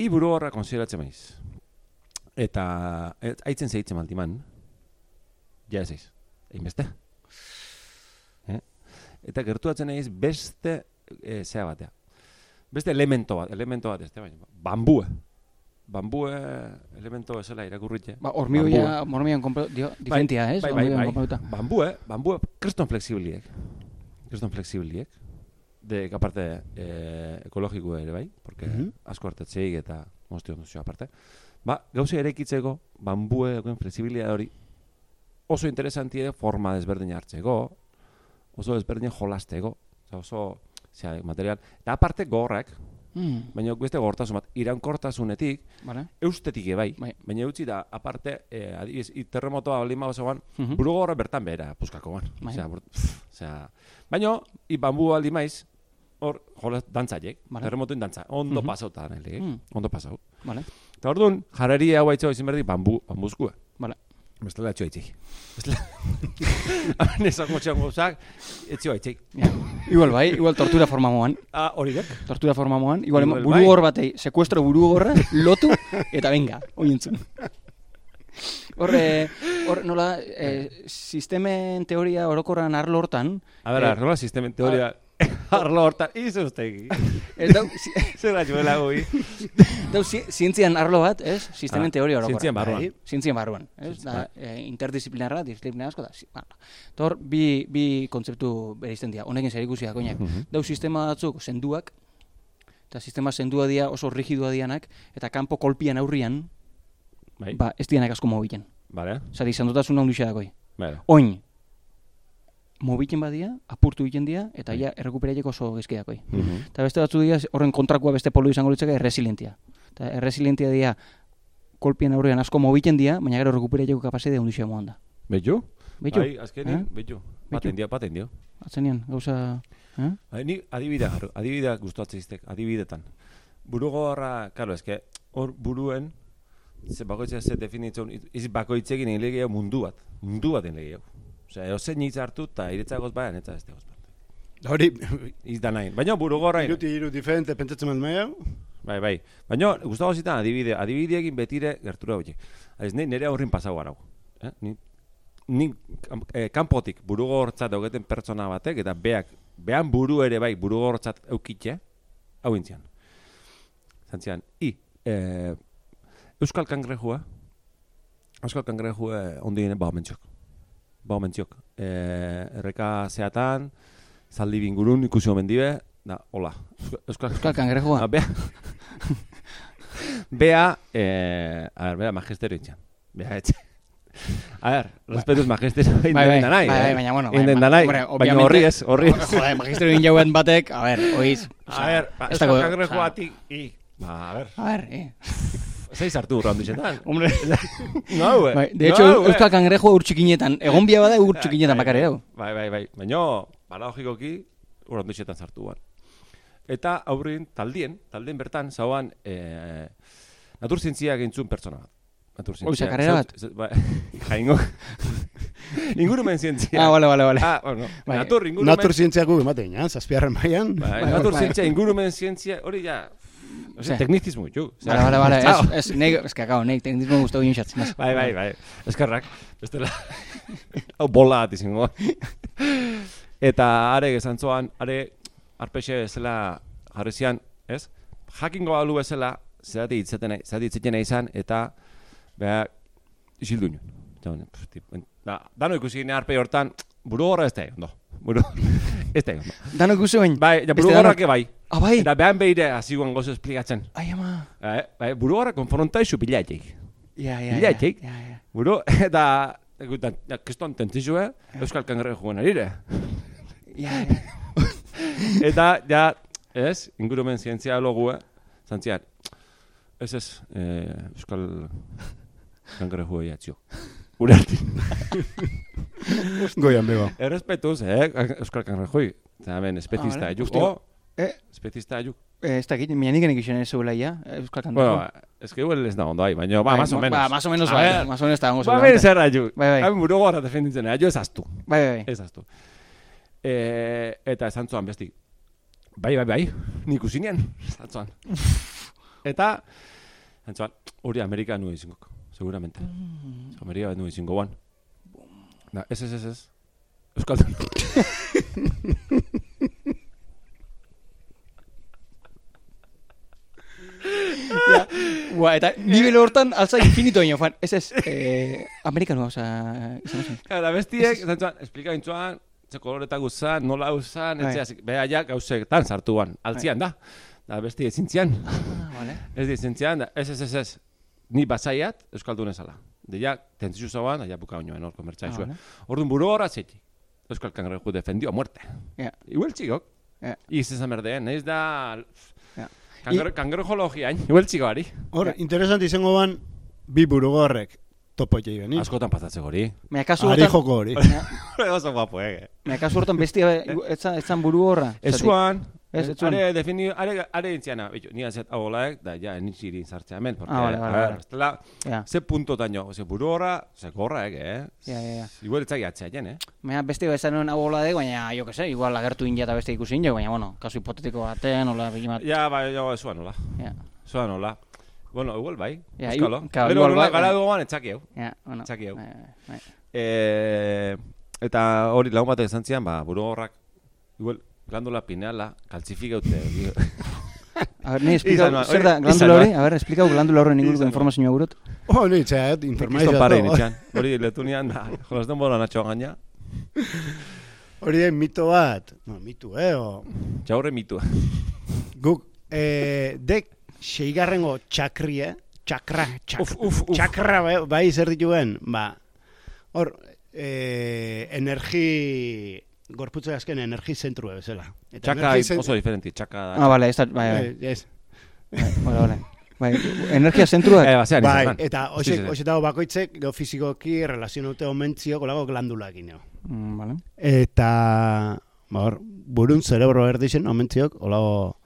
A: I burugorra konsideratzen maiz. Eta, et, aitzen segitzen baldin man, ja ez egin beste. Eh? Eta gertuatzen naiz beste, e, zea batea. Beste elemento bat, elemento bat ez, baina, bambue. Bambue elemento bezala irakurritxe.
C: Ba, hormigoia, hormigoian kompro, dio, diferentia, ez?
A: Bai, bai, bai. Bambue, bambue, kriston flexibiliek. Kriston flexibiliek. De, aparte, eh, ekologiko ere bai, porque
B: Mhm.
A: asko hartatzeik eta mozti onduzio aparte. Ba, gauze erekitzeko, bambue duen flexibilidad hori oso interesantie forma desberdin hartzeko, oso desberdin jolasteko, oso, osea, material. Eta aparte gorrak,
C: Mm,
A: baina beste gortasun bat, iraunkortasunetik,
C: vale.
A: eustetik ebai,
C: Bai.
A: baina utzi da, aparte, eh, adibidez, i- terremotoa baldin bagozagoan,
C: Mhm.
A: burugorra bertan behera puskakoan.
C: Bai.
A: Osea, osea, baina, bambu aldi maiz, hor, jola, dantzaiek,
C: Vale.
A: terremotoen dantza, ondo
C: Mhm.
A: pasauta da nire,
C: Mm.
A: ondo pasau.
C: Vale.
A: Eta orduan, jarari hau haitxo izin berdi, bambu, bambuzkua.
C: Vale.
A: Bestela etxo haitxik. Bestela, hamen esan gotxean gozak, etxo haitxik.
C: Ja. Igual bai, igual tortura forma moan.
A: Ah, hori dek?
C: Tortura forma moan. Igual,
A: Igual
C: buru
A: bai.
C: hor batei, sekuestro buru gorra, lotu, eta venga, oinentzun. Horre, hor, nola, eh, sistemen teoria orokorran arlo hortan,
A: A ber,
C: Eh,
A: arrola sistemen teoria, arlo hortan, izu ustegi.
C: ez dau,
A: Zer gaitxuela goi.
C: dau zi- zientzian arlo bat, ez? Sistemen
A: Ah,
C: teoria orokorran.
A: zientzien barruan.
C: Bai, Zientzien barruan, ez? Da, eh, interdisciplinarra, disciplina asko da. hor, bi, bi kontzeptu bereizten dira. Honekin zer ikusiak, oinak.
A: Mhm.
C: Dau sistema batzuk senduak, eta sistema sendua dira oso rigidua dianak, eta kanpo kolpian aurrian,
A: Bai,
C: ba, ez dianak asko mobilen.
A: bale,
C: Zari, sendotasun hau dakoi.
A: bale.
C: Oin, mobilen badia, apurtu egiten dira, eta ja errekuperaiek oso gezkiakoi.
A: Mhm.
C: Eta beste batzu dira, horren kontrakua beste polo izango litzake erresilientia. Eta erresilientia dira kolpien aurrean asko mobitzen dira, baina gero rekuperateko kapazidea hundixea moan da.
A: Betu?
C: Beitu?
A: Bai, azkenin,
C: Eh? Beitu?
A: Baten dio, baten dio.
C: Atzenean, gauza... Eh?
A: Bai, ni adibidea, jarri- adibideak gustatzen iztek, adibidetan. Burugorra, karo, eske, hor buruen, ze bakoitzea ze definitzen, iz bakoitzekin egin mundu bat, mundu baten lege Osea, eozen hitz hartu eta iretzagoz baina, eta ez dagoz.
B: Hori,
A: Iz da nahi. Baina burugorra,
B: iruti iru diferente pentsatzen bat maia.
A: bai, bai. Baina, gustago zitan adibide, adibideekin betire gertura horiek. Ez ni nire aurrin pasau garau. Eh? Ni, ni eh, kanpotik burugortzat dauketen pertsona batek, eta beak, behan buru ere bai burugortzat eukitxe, hau intzian. Zantzian, i, eh, Euskal Kangrejua, Euskal Kangrejua ondien ba mentxok. Ba mentxok. Eh, erreka zeatan, zaldi bingurun ikusi omen dibe, da, hola. Euskal, Euskal,
C: Euskal kangrejua.
A: Ah, bea. bea, eh, a ver, bea magisterio intxan. Bea etxe. A ver, respetuz magisterio
C: Bai, bai,
A: inden danai,
C: bai,
A: eh?
C: bai, baina bueno,
A: Inden danai, baina horri ez, horri ez.
C: Joder, magisterio jauen batek, a ver, oiz...
A: A ver, ba,
C: ez
A: Euskal
C: dago-
A: Kangrejoatik, i, ba, a ver,
C: A ver, eh.
A: zeiz hartu urrandixetan.
C: Hombre,
A: No, eh.
C: bai, de hecho,
A: No, eh.
C: Euskal kangrejua ur txikinetan. Egon bia bada ur txikinetan
A: Bai,
C: bakare
A: bai,
C: hau.
A: Bai, bai, bai. Baina, paradogikoki, urrandixetan sartu ban. Eta aurrin, taldien, taldien bertan, zauan, eh, naturzientziak entzun pertsona bat. Naturzientzia.
C: Karrera bat?
A: Ba, jaingo. ingurumen zientzia.
C: Ah, vale, vale, vale.
A: Ah, bueno,
C: Bai.
A: natur, ingurumen.
B: Natur zientziak guk ematen, ja? Zazpiarren baian.
A: Bai,
C: Bai,
A: natur
C: bai.
A: zientzia, ingurumen zientzia, hori ja, o sea,
C: Sí.
A: teknizismo, jo. O sea,
C: Vale, vale, vale. Es, es, nei, es que acabo, teknismo guztu egin xatzen. ez.
A: Bai, bai, bai. Eskerrak. Bestela. Hau bola bat izango. Eta are esan zoan, are arpexe bezala jarri zian, ez? Jakingo balu bezala, zerati hitzeten, zerati hitzeten izan, eta beha, isildu nuen. En- da, dano ikusi gine arpe hortan, buru gorra ez da egon, Buru, ez da egon,
C: Danok guzu bain.
A: Bai, ja, buru
C: Beste
A: gorrak
C: danok-
A: bai.
C: Ah, bai.
A: Eta behan behire hasiguan gozo esplikatzen.
C: Ai, ama.
A: Eh, bai, buru gorra konfrontaizu bilatik.
C: Ja, ja, ja.
A: etxeik.
C: Ja, ja.
A: Buru, eta, ekutan, ja, keston tentzizue, Euskal Kangre juguen arire.
C: Ja, ja.
A: Eta, ja, ez, ingurumen zientzia logue, zantzian, ez ez, eh, Euskal Kangre juguen jatzio. Gure arti.
B: Goian bego.
A: Errespetuz, eh, Euskal juguen. Eta hemen, espezista,
C: Ah, vale.
A: juk. Oh,
C: Eh,
A: espezista, juk.
C: eh, ez dakit, mina nik enik ez zuela ja, Euskal kangrejua.
A: Bueno, ez que igual ez da ondo ahí, baina, ba,
C: Bai,
A: más o
C: ba-
A: menos.
C: Ba, más o menos,
A: A ver,
C: más o menos estábamos
A: Ba, bere
C: seguramente.
A: zer aju.
C: Bai, bai.
A: Hain buru gorra defenditzen, jo ez aztu.
C: Bai, bai, bai.
A: Ez aztu. E, eta esan zuan besti. Bai, bai, bai, nik usinean, esan zuan. Eta, esan zuan, hori Amerika nuen izingok, seguramente.
C: Mm.
A: Amerika bat nuen izingo guan. Da, ez, ez, ez, ez. Euskal
C: Ua, eta nibel hortan alza infinito baino, fan. Ez ez, eh, amerikanoa, oza, izan zen.
A: Eta bestiek, esan zuan, esplika gintzuan, ze koloreta guzan, nola guzan,
C: Bai.
A: etxe, beha ja gauzetan sartuan, altzian da. Da besti ezintzian.
C: Ah, vale.
A: Ez di zentzian, da, ez, ez, ez, ez. Ni basaiat, Euskaldun ezala. Deia, tentzizu zauan, aia buka oinoen hor, komertza
C: Ah,
A: izue.
C: vale.
A: Orduan buru horra zeti. Euskal Kangreju defendio a muerte.
C: Ja.
A: Igual txikok.
C: Ja.
A: Iz ezan berdeen, ez da...
C: Ja.
A: Kangre, kangrejologiain, igual txikoari.
B: Hor, interesante izango ban, bi burugorrek topo jei beni.
A: Askotan pasatzeko hori.
C: Mea kasu
B: Ari joko hori.
A: Oso guapo, eh.
C: mea kasu hortan bestia, etzan, etzan buru horra.
A: Ez zuan,
C: Ez, ez zuan.
A: are defini, are, are intziana, bitu, ni azet aholaek, da ja, nitsi irin sartzea hemen, porque,
C: Ah, vale, vale,
A: a ver,
C: vale.
A: bestela,
C: Ja,
A: ze punto taino, ze buru horra, ze gorra, eh,
C: ja, ja, ja.
A: Igual etzak jatzea jen, eh.
C: Mea beste bezan nuen hau hola de, baina, jo que se, igual agertu inja eta beste ikusi inja, baina, bueno, kasu hipotetiko baten, hola, bigimat.
A: Ja, bai, jo, zuan nola.
C: Ja,
A: Zuan nola. Bueno, igual bai.
C: Ja,
A: Euskalo.
C: igu- claro, igual bai,
A: gara
C: bai.
A: duguan etxaki hau.
C: ja, bueno.
A: Txaki hau.
C: Bai, bai, bai.
A: E, eta hori lagun batek esan zian, ba, buru horrak, igual, glandula pineala, kaltzifikaute.
C: A ver, ni explica, zer da, glandula
A: ba.
C: hori? A ver, explica glandula horren inguruko informazioa gurut.
B: Oh, ni, txea,
A: Informazio
B: informazio.
A: pare nitxan. Hori letunian, da, jolas den bola natxo gaina.
B: Hori den mito bat. No, mitu, eh? O,
A: Txaurre mitu.
B: guk, eh, dek seigarrengo txakrie, txakra, txak,
A: Uf, uf, uf.
B: txakra bai, bai zer dituen, ba, hor, eh, energi, gorputza azken energi zentrua bezala. Eta
A: Txaka
B: energi
A: oso diferenti, txaka da.
C: Ah, vale, ez da, bai, bai.
B: Eh, ez.
C: Bai, Vale, vale. Bai, energia zentruak.
A: Eh, basean
B: Bai,
A: izan.
B: eta hoxe, hoxe dago bakoitzek, gero fizikoki relazionaute omentzio, kolako glandulakin, jo.
C: Mm, vale.
B: Eta, ba, hor, burun zerebro erdixen, omentziok, olago,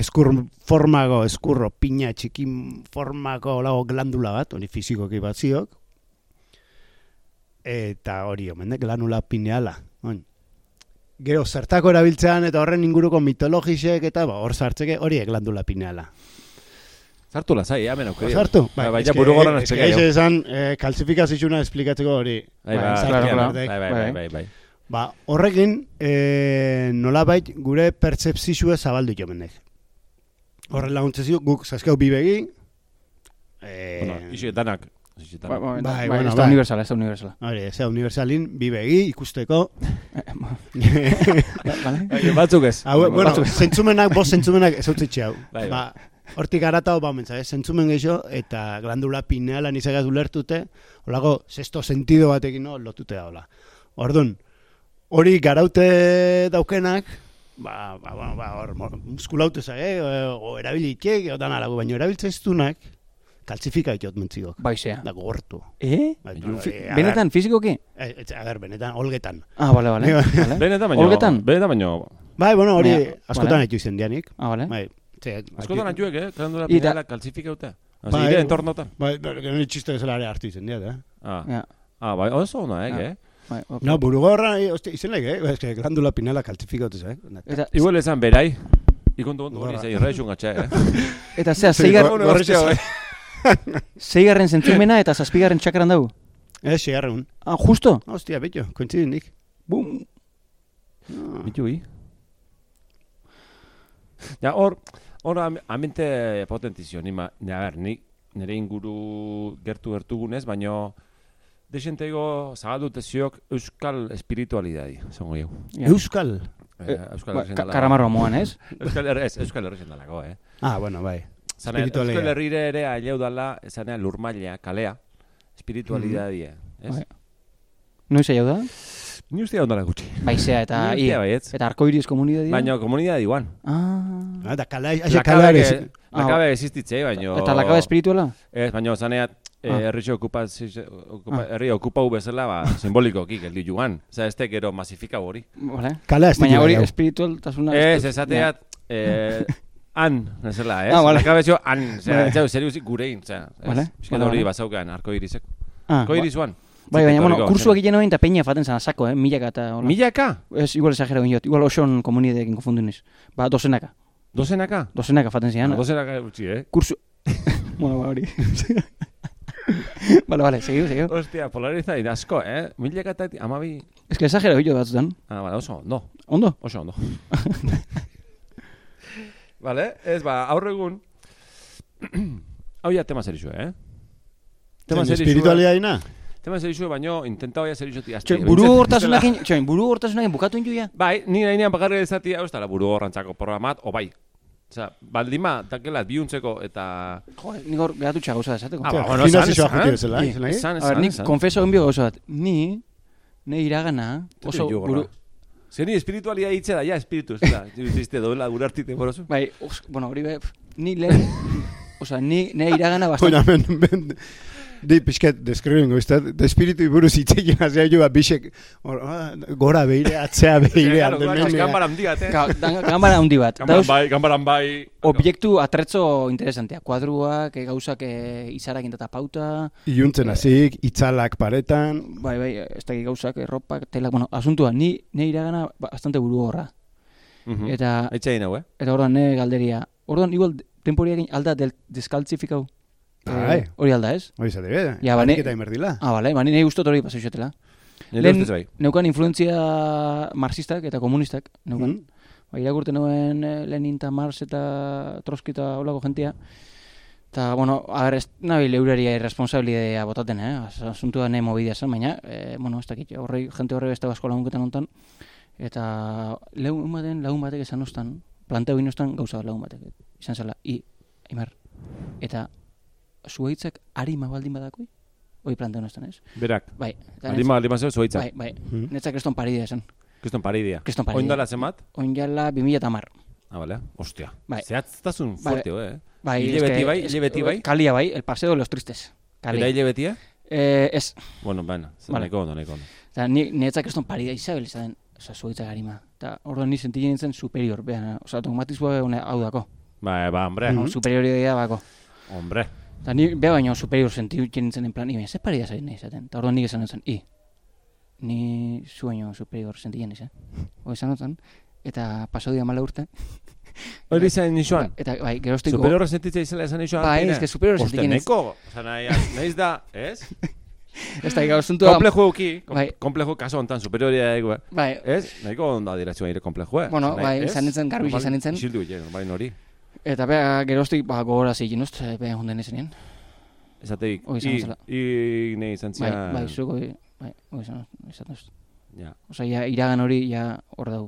B: eskur formago, eskurro, pina txikin formako olago glandula bat, hori fizikoki bat ziok, eta hori, omen, glandula pineala, oin. Gero, zertako erabiltzean eta horren inguruko mitologisek eta ba, hor sartzeke hori glandula pineala.
A: Sartu lasai, hemen aukeri.
B: Sartu?
A: Bai, bai, ja buru esplika
B: eixe
A: jo.
B: esan, eh, kalsifikazioa esplikatzeko hori.
A: Bai, bai, bai, bai, bai, bai, bai.
B: Ba, horrekin, e, nolabait gure pertsepzizue zabaldu jomendek. Horren laguntzezio, guk zaskau bibegi, e,
A: Bueno, danak.
C: Bai,
A: danak.
C: bai,
B: Bai, bueno,
C: ez da
B: bai.
C: universala, ez da universala.
B: hori, zea universalin, bibegi, ikusteko.
C: Vale?
A: Bai, Batzuk ez.
B: Hau, bueno,
C: Batzuk-
B: zentzumenak, bost zentzumenak ez utzitxe hau.
A: Bai, bai.
B: Ba, hortik aratau, ba, mentza, eh? zentzumen gehiago, eta glandula pinealan izagaz ulertute, holago, sexto sentido batekin no, lotute da, hola. Ordun, hori garaute daukenak, ba, ba, ba, ba hor, mo- muskulaute zage, o, o erabilitxek, o dan alago, baina kaltzifika itot mentzigok.
C: Baizea.
B: Da gogortu.
C: Eh?
B: Bai,
C: Fi-
B: eh, a
C: Benetan, fizikoki?
B: eh, a ber, benetan, olgetan.
C: Ah, vale, vale. vale.
A: Benetan baino.
C: Olgetan?
A: Benetan baino.
B: Bai, bueno, hori askotan
C: vale.
B: haitu izen dianik.
C: Ah, vale.
B: Bai, ze,
A: Askotan atuek, eh? Kalandula
C: Ita-
A: pinela kalzifikauta. Hasi
B: Bai.
A: ire entornotan.
B: Bai, bai, gero txiste bezala ere hartu izen diat, eh?
A: Ah,
C: Ja,
A: ah bai, oso ona, eh, eh?
C: bai, ok.
B: No, burugorra, eh, hostia, izen lege, eh? Ez que glandula pinela kaltifikautez, eh?
C: Eta,
A: Igual esan berai. Ikontu kontu hori zei irraixun gatxa, eh?
C: eta zea, zeigar,
B: go- gorrixe
C: zeigarren zentzumena eta zazpigarren txakran dugu.
B: Eh, segarrun.
C: Ah, justo?
B: Hostia, betxo, kointzidendik.
C: Bum.
A: Bitu hi. Ja, hor, hor am- amente potentizio, nima, ja, ber, ni, nire inguru gertu gertugunez, baino, desentego zabaldute ziok euskal espiritualidadi, zongo jau.
C: Ja.
B: Euskal.
A: Eh,
C: Ba,
A: euskal
C: ka-
A: herrixen dalako.
C: Karamarroa moan, ez?
A: Euskal ez, euskal herrixen dalako, eh?
B: Ah, bueno, bai.
A: Zane,
B: Espiritualia.
A: euskal herrire ere aileau dala, esanean lurmailea, kalea, espiritualidadie, ez?
C: Bai. Noiz aiau da?
A: Ni ustea ondala gutxi.
C: Baizea eta i,
A: baietz.
C: eta arkoiris komunidadea?
A: Baina komunidadi iguan.
C: Ah.
B: Ah, da kala, aixe kala ere.
A: Lakabe,
C: Ah,
A: existitze, baino...
C: Eta lakaba espirituala?
A: Ez, baina zaneat, eh,
C: Ah.
A: herri okupa, okupa,
C: Ah.
A: herri okupau bezala, ba, simbolikoki, geldi juan. Osa, ez gero masifika hori.
C: Vale.
B: Kala ez
C: Baina hori espiritualtasuna...
A: Ez, esateat, eh, han, nezela, ez?
C: Ah, vale.
A: Lakabezio, han, osea,
C: Vale.
A: seriuzik gurein, ez?
C: Vale,
A: Bizkat
C: vale,
A: hori
C: vale.
A: bazaukan, arko irisek.
C: Ah,
A: Arko irizuan.
C: Bai, baina, bueno, kursuak egiten oin eta peña faten zan sako, eh? Milaka eta... hola.
A: Milaka?
C: Ez, igual exagero inot, igual oson komunideekin konfundu niz. Ba, dozenaka.
A: Dozenaka?
C: Dozenaka faten zian.
A: Ah, Dozenaka gutxi, eh?
C: Kursu... bueno, ba, hori. vale, vale, seguiu, seguiu.
A: Ostia, polarizain asko, eh? Milaka eta amabi...
C: Ez que exagero hilo batzutan.
A: Ah, bale, oso, ondo.
C: Ondo?
A: Oso ondo. Vale, ez ba, aurregun... Hau ja, tema serixue, eh? Tema serixue,
B: espiritualidadina?
A: tema serixue, baino, intentau ja serixoti azti.
C: Txoin, buru hortasunakin, txoin, buru hortasunakin bukatu inju ja?
A: Bai, ni nahi nian bakarri ezati, hau ez dala buru horrantzako programat, o bai. Osa, baldima, takela biuntzeko eta...
C: Jo, nik hor gehatu txaga esateko.
A: Ah,
B: Tia,
A: ba, bueno, esan,
B: gimnasioa
A: esan,
B: juti bezala,
A: eh?
B: esan nahi?
A: Esan,
C: A ver,
A: esan,
C: nik
A: esan.
C: konfeso enbio gauza bat. Ni, ne iragana, oso
A: Oso,
C: buru...
A: Zer ni espiritualia hitze da, ja, espiritu, ez da. Ziste doela gure artite borozu.
C: Bai, os, bueno, hori be, ni lehen... Osa, ni, ne iragana bastante...
B: men, men, di pixket deskribingo, ez da, de espiritu iburuz itzekin azia jo, bat bisek, or, ah, gora beire, atzea
A: Claro,
B: alde
A: claro,
B: menea.
A: Kamara handiat, eh?
C: Kamara handi bat.
A: Kambaran
C: Dauz,
A: bai, kambaran bai.
C: objektu atretzo interesantea. Kuadruak, e, gauzak e, izarakin eta pauta,
B: Iluntzen hasik, itzalak paretan,
C: bai, bai, ez dakit gauzak, erropak, telak, bueno, asuntua, ni, ne iragana bastante buru horra.
A: Mhm.
C: Eta,
A: Aitza hau, eh?
C: eta orduan, ne galderia. Orduan, igual, temporiakin alda del, deskaltzifikau.
B: Bai.
C: Eh, hori alda, ez?
B: hori zate be,
C: Ja, ba, ne-
B: ariketa inberdila.
C: Ah, bale, ba, ni nahi gustot hori pasau xotela.
A: Nire
C: Lehen-
A: ustez bai.
C: Neukan influentzia marxistak eta komunistak, neukan.
B: Mm.
C: Ba, irakurten nuen eh, Lenin eta Marx eta Trotsky eta holako jentia. Eta, bueno, a ver, ez nabil euraria irresponsabilidea botaten, eh? Asuntua ne movida zen, baina, eh, bueno, ez dakit, horrei, jente horre beste asko lagunketan hontan. Eta lagun baten, lagun batek esan ostan, planteo inostan gauza lagun batek. Izan zela, i, Imer, eta zuaitzak harima baldin badakoi? Hoi planteo inostan, ez?
A: Berak.
C: Bai. eta
A: Alima, alima zeu, zuaitza.
C: Bai, bai.
B: Mm.
C: Netzak kriston paridea esan.
A: Kriston paridia.
C: Kriston paridia.
A: Oindala zemat?
C: Oin jala 2000 eta mar.
A: Ah, bale. Ostia.
C: Bai.
A: Zehatztasun
C: Bai.
A: fuerte, eh?
C: Bai,
A: Hile beti bai, hile beti bai?
C: Kalia bai, el paseo de los tristes.
A: Eta
C: Kalia.
A: hile betia?
C: Eh, ez,
A: Bueno, baina,
C: Vale.
A: nahiko ondo, nahiko ondo.
C: eta ni netzak ez parida Isabel izaten, oza, zuaitza garima. Eta orduan ni sentitzen nintzen superior, behan, oza, dogmatismoa hone hau dako.
A: Ba, ba, hombre,
C: Mm Superioridadea bako.
A: hombre.
C: Eta ni beha baino superior sentitzen nintzen en plan, baina, ze parida zain nahi izaten. Eta orduan nik esan nintzen, i, ni zu baino superior sentitzen niz, eh? Hoi esan nintzen, eta pasau dia mala urte.
A: Hori izan nixoan.
C: Eta, bai, geroztiko...
A: Superiorra sentitzea izela esan nixoan.
C: Bai, es que superior sentitzen niz.
A: neko, oza, nahi, nahiz da, ez?
C: Ez da, gaur zuntua...
A: Komplejo euki, kom-
C: Bai.
A: komplejo kaso hontan, superioria egu,
C: Bai,
A: ez? Nahiko ondo adirazioa ire komplejo, eh?
C: Bueno, bai,
A: ez?
C: izan nintzen, garbi izan nintzen.
A: Isildu bai nori.
C: Eta beha, geroztik, ba, gogora zikin, uzt, beha hunden Hoi izan
A: i, i, nahi izan
C: Bai,
A: zian.
C: bai, zuko, bai, hoi izan, izan uzt.
A: Ja.
C: Osa, ja, iragan hori, ja, hor dau,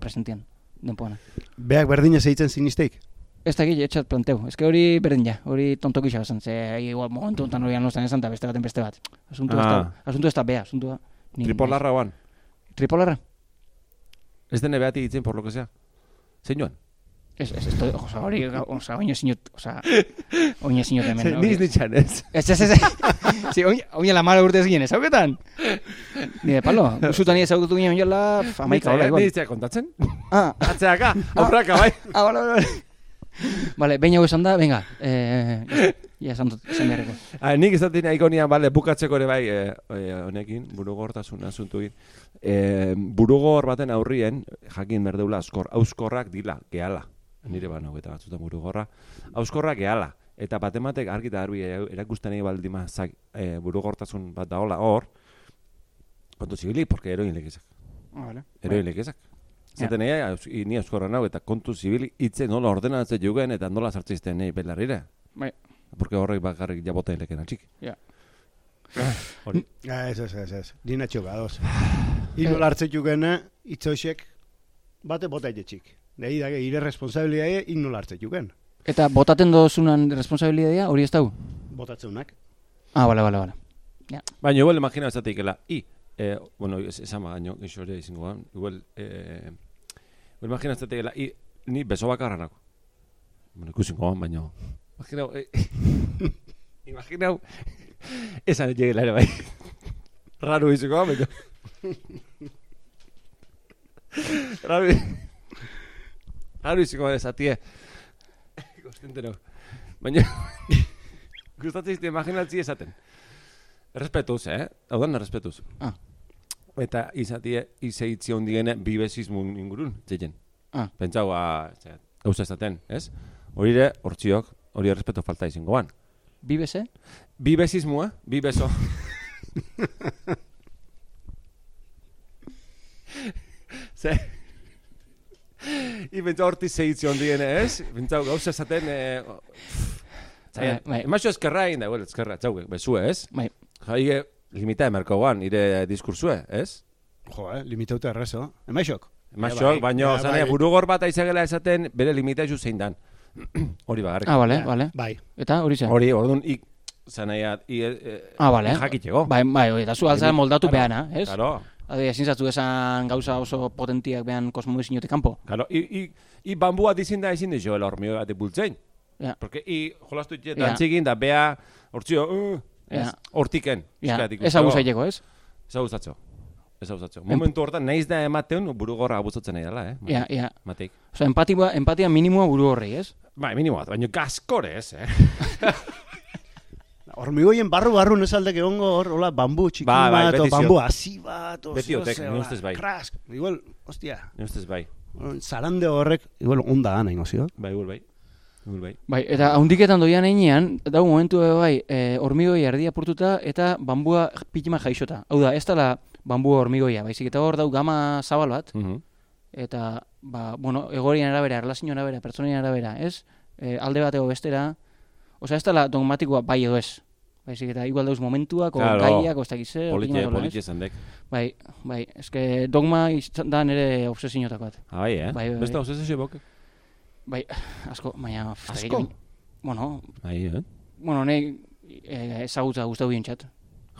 C: presentian, denpoana.
B: Beak berdina zeitzen sinisteik.
C: Ez da gile, etxat planteu. Ez que hori berdin ja, hori tontokisa esan, ze, igual, momentu ontan hori anostan esan, eta beste baten beste bat. Asuntu ez da,
A: Ah.
C: asuntu ez da bea, asuntua. ni-
A: Tripolarra oan.
C: Tripolarra?
A: Ez dene behati ditzen, por lo que sea. Zein joan?
C: Ez, ez, ez, osa, hori, osa, oina sinot, osa, oina sinot hemen. hori.
A: Niz nitxan, ez?
C: Ez, ez, ez, ez. Si, oina, oina la mala urte ez ginen, ezauketan? Ni de palo, usutan ni ezauketu ginen jola, amaika, hola, igual.
A: Nitzea kontatzen?
C: Ah,
A: Atzeaka, aurraka, bai.
C: ah, bale, bale. Vale, behin hau esan da, venga, eh, ja, esan dut, esan beharreko.
A: Ah, nik esaten nahiko nian, bale, bukatzeko ere bai, eh, honekin, burugortasun asuntuin. Eh, burugor baten aurrien, jakin berdeula, askor, auskorrak dila, gehala. Nire bano, eta batzutan burugorra. Auskorrak gehala. Eta batematek argi eta garbi eh, erakusten nahi baldima zak, eh, burugortasun bat daola hor, kontu zibili, porque eroin lekezak.
C: Ah, vale.
A: Eroin lekezak. Zaten nahi, aus- ni auskorra nau, eta kontu zibili hitze nola ordenatzen jugen, eta nola sartzizten nahi belarrire.
C: Bai.
A: Porque horrek bakarrik jabote leken atxik.
C: Ja.
A: Hori.
B: Ah, ez, ez, ez, ez. Ni natxo gadoz. Ino lartzen jugena, itzoixek, bate bota jetxik. Nei dage, ire responsabilidade, ino lartzen jugen.
C: Eta botaten dozunan responsabilidadea, hori ez dau?
B: Botatzeunak.
C: Ah, bale, bale, bale.
A: Baina, igual imagina ez dateikela, i, eh, bueno, esan baino, gixo ere izango da, igual, eh, igual imagina ez dateikela, i, ni beso bakarra nako. Bueno, ikusingo ban, baina, imagina, eh, imagina, esan llegela ere bai. Raro izango ban, baina. Raro, raro izango ban esatie. Kostente no. Baina, gustatzen izte imaginatzi esaten. Errespetuz, eh? Hau da, errespetuz.
C: Ah.
A: Eta izatie, izaitzi hondiene bibesismun ingurun, zeien.
C: Ah.
A: Pentsau, ah, ze, gauza esaten, ez? Hori ere, hortziok, hori errespeto falta izangoan.
C: Bibese?
A: Bibesismua, bibeso. Ze... I pentsau horti zeitzi hondiene, ez? Pentsau, gauza esaten, eh,
C: Bai, bai.
A: emaxo eskerra egin da, bueno, eskerra, txauke, bezue, ez?
C: Bai.
A: Jaige, limita emerkoan, ire diskursue, ez?
B: Jo, eh, limitauta errezo. Emaixok.
A: Emaxok,
B: Ja, bai,
A: baino, zanea,
B: bai.
A: burugor bat aizegela esaten, bere limita esu zein dan. Hori bagarrik.
C: Ah, bale,
B: Ja,
C: bale.
B: Bai.
C: Eta hori zen?
A: Hori, orduan, ik, zanea, i, e,
C: Ah, bale.
A: jakitxego.
C: Bai, bai, hori, eta zu altzara moldatu behana, ez?
A: Claro,
C: ezin zatzu esan gauza oso potentiak behan kosmodizinotik kanpo.
A: claro. I, i, i bambua dizin da ezin dezo, hormio bat bultzein.
C: Ja.
A: Porque i, jolastu itxe,
C: Ja.
A: dantzikin, da bea, hortzio, uh, ez,
C: Ja.
A: hortiken.
C: Ja,
A: euskaratik
C: ez
A: guztio.
C: abuzaileko, ez?
A: Ez aguzatzo. Ez aguzatzo. Momentu hortan, nahiz da emateun, burugorra abuzatzen nahi dela, eh?
C: Ja, ja.
A: Mateik.
C: Osa, empatia, empatia minimoa buru horri, ez?
A: Bai, minimo bat, baina gaskore ez, eh?
B: Hormigoien barru-barru nesaldek egongo hor, hola, bambu txiki
A: Bai, bai,
B: bat, o bambu hasi bat, o
A: Beti otek,
B: ba,
A: ustez bai.
B: Krask, igual, hostia,
A: Ni ustez bai.
B: zarande horrek, igual, onda gana ingo zio.
A: Bai, gul bai. Bai.
C: Bai, eta haundiketan doian einean, dau momentu bai, e, hormigoi erdia purtuta eta bambua pitima jaixota. Hau da, ez dela bambua hormigoia, baizik eta hor dau gama zabal bat,
A: Mhm.
C: eta, ba, bueno, egorian arabera, erlazioan arabera, pertsonaien arabera, ez? E, alde bateko bestera, osea, ez dela dogmatikoa bai edo ez. Baizik eta igual dauz momentuak, o
A: Claro.
C: gaiak, o ez dola, ez?
A: politxe zendek.
C: Bai, bai, eske dogma izan da nire obsesinotako bat.
A: Ah, bai, eh?
C: Bai, bai,
A: Beste
C: bai.
A: hau zezio boke.
C: Bai, asko, baina... ez
A: Asko?
C: Bueno,
A: Bai, eh?
C: bueno, nahi e, ezagutza guztau bientxat.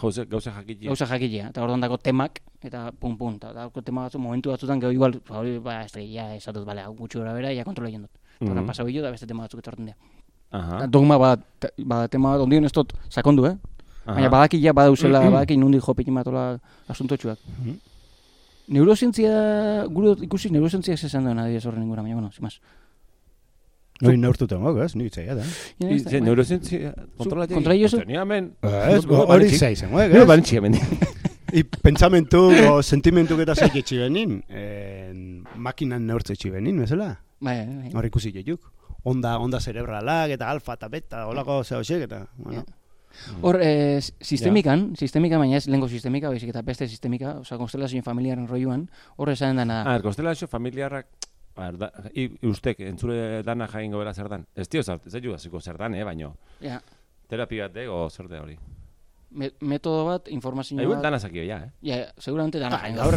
A: Gauza, gauza jakitxi.
C: Gauza jakilea, eta orduan dako temak, eta pum pum, eta dako tema batzu momentu batzutan, gero igual, ba, ez da, ja, esatut, bale, hau gutxi gora bera, ja kontrola egin dut. Eta
A: Mhm.
C: Pasau hilo, da beste tema batzuk etorten dira.
A: Aha.
C: Dogma bat, bat tema bat, ondion ez dut sakondu, eh?
A: aha.
C: Baina badaki ja badauzela, badaki nundi jo petimatola asuntotxuak.
B: Mhm.
C: Neurozientzia, gure ikusi neurozientzia esan duen adibidez horren ingura, baina, bueno, sin más.
B: Nori neurtuten gok, ez? Ni itzai da.
C: Ez
A: ze,
C: bai.
A: neurozientzia kontrola
C: kontra iozu?
A: Tenia hemen.
B: Ez, hori
A: banetxik.
B: zai zen,
A: Gero
B: ez?
A: banetxik hemen.
B: I pentsamentu o sentimentu eta zait etxi benin, en, makinan neurtze etxi benin, bezala?
C: Bai, bai.
B: Hor ikusi jetuk. Onda, onda cerebralak eta alfa eta beta, holako zeo xek eta, bueno.
C: Hor, eh, s- sistemikan, sistemika, baina ez lehenko sistemika, baizik eta beste sistemika, oza, konstelazioen familiaren roiuan, hor esan dena da.
A: Ah, konstelazio familiarrak a ber, da, i, ustek entzure dana jaingo bera zer dan. Ez dio zer, ez dio hasiko zer dan, eh, baino.
C: Ja,
A: Terapia bat dego zer de hori.
C: Me, metodo bat, informazio
A: Igual
C: bat,
A: dana zakio ja, eh.
C: ja, seguramente dana
B: Ah, gaur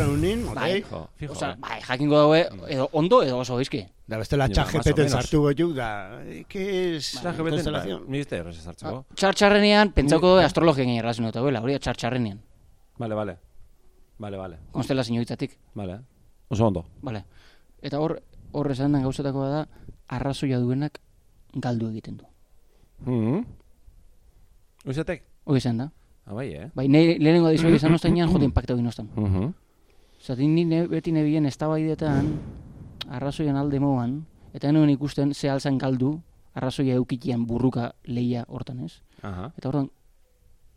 C: Bai.
B: ok?
A: Jo, fijo.
C: Oza,
A: eh.
C: bai, jakingo daue, edo ondo edo oso izki.
B: Da bestela
A: Ja,
B: txaj
A: más o
B: GPT-en
A: menos.
B: sartu goiuk, da, ¿qué es
A: Eta jebeten,
B: constelación?
A: ni ez da errez ezartzeko.
C: Txartxarrenean, pentsauko da astrologian egin erlazio eta hori txartxarrenean,
A: Vale, vale. Vale, vale.
C: konstelazio hitzatik,
A: Vale. Oso ondo.
C: Vale. Eta hor, hor esan den gauzetakoa da, arrazoia duenak galdu egiten du.
A: Mhm. Uizatek?
C: Hoi esan da.
A: Ah, bai, eh.
C: Bai, ne, lehenengo adizu izan oztainean, jote impactau egin oztan.
A: Mhm.
C: Zatik ni ne, beti nebien eztabaidetan arrazoian alde moan, eta nuen ikusten ze alzan galdu, arrazoia eukitian burruka leia hortan ez.
A: Aha.
C: Eta orduan,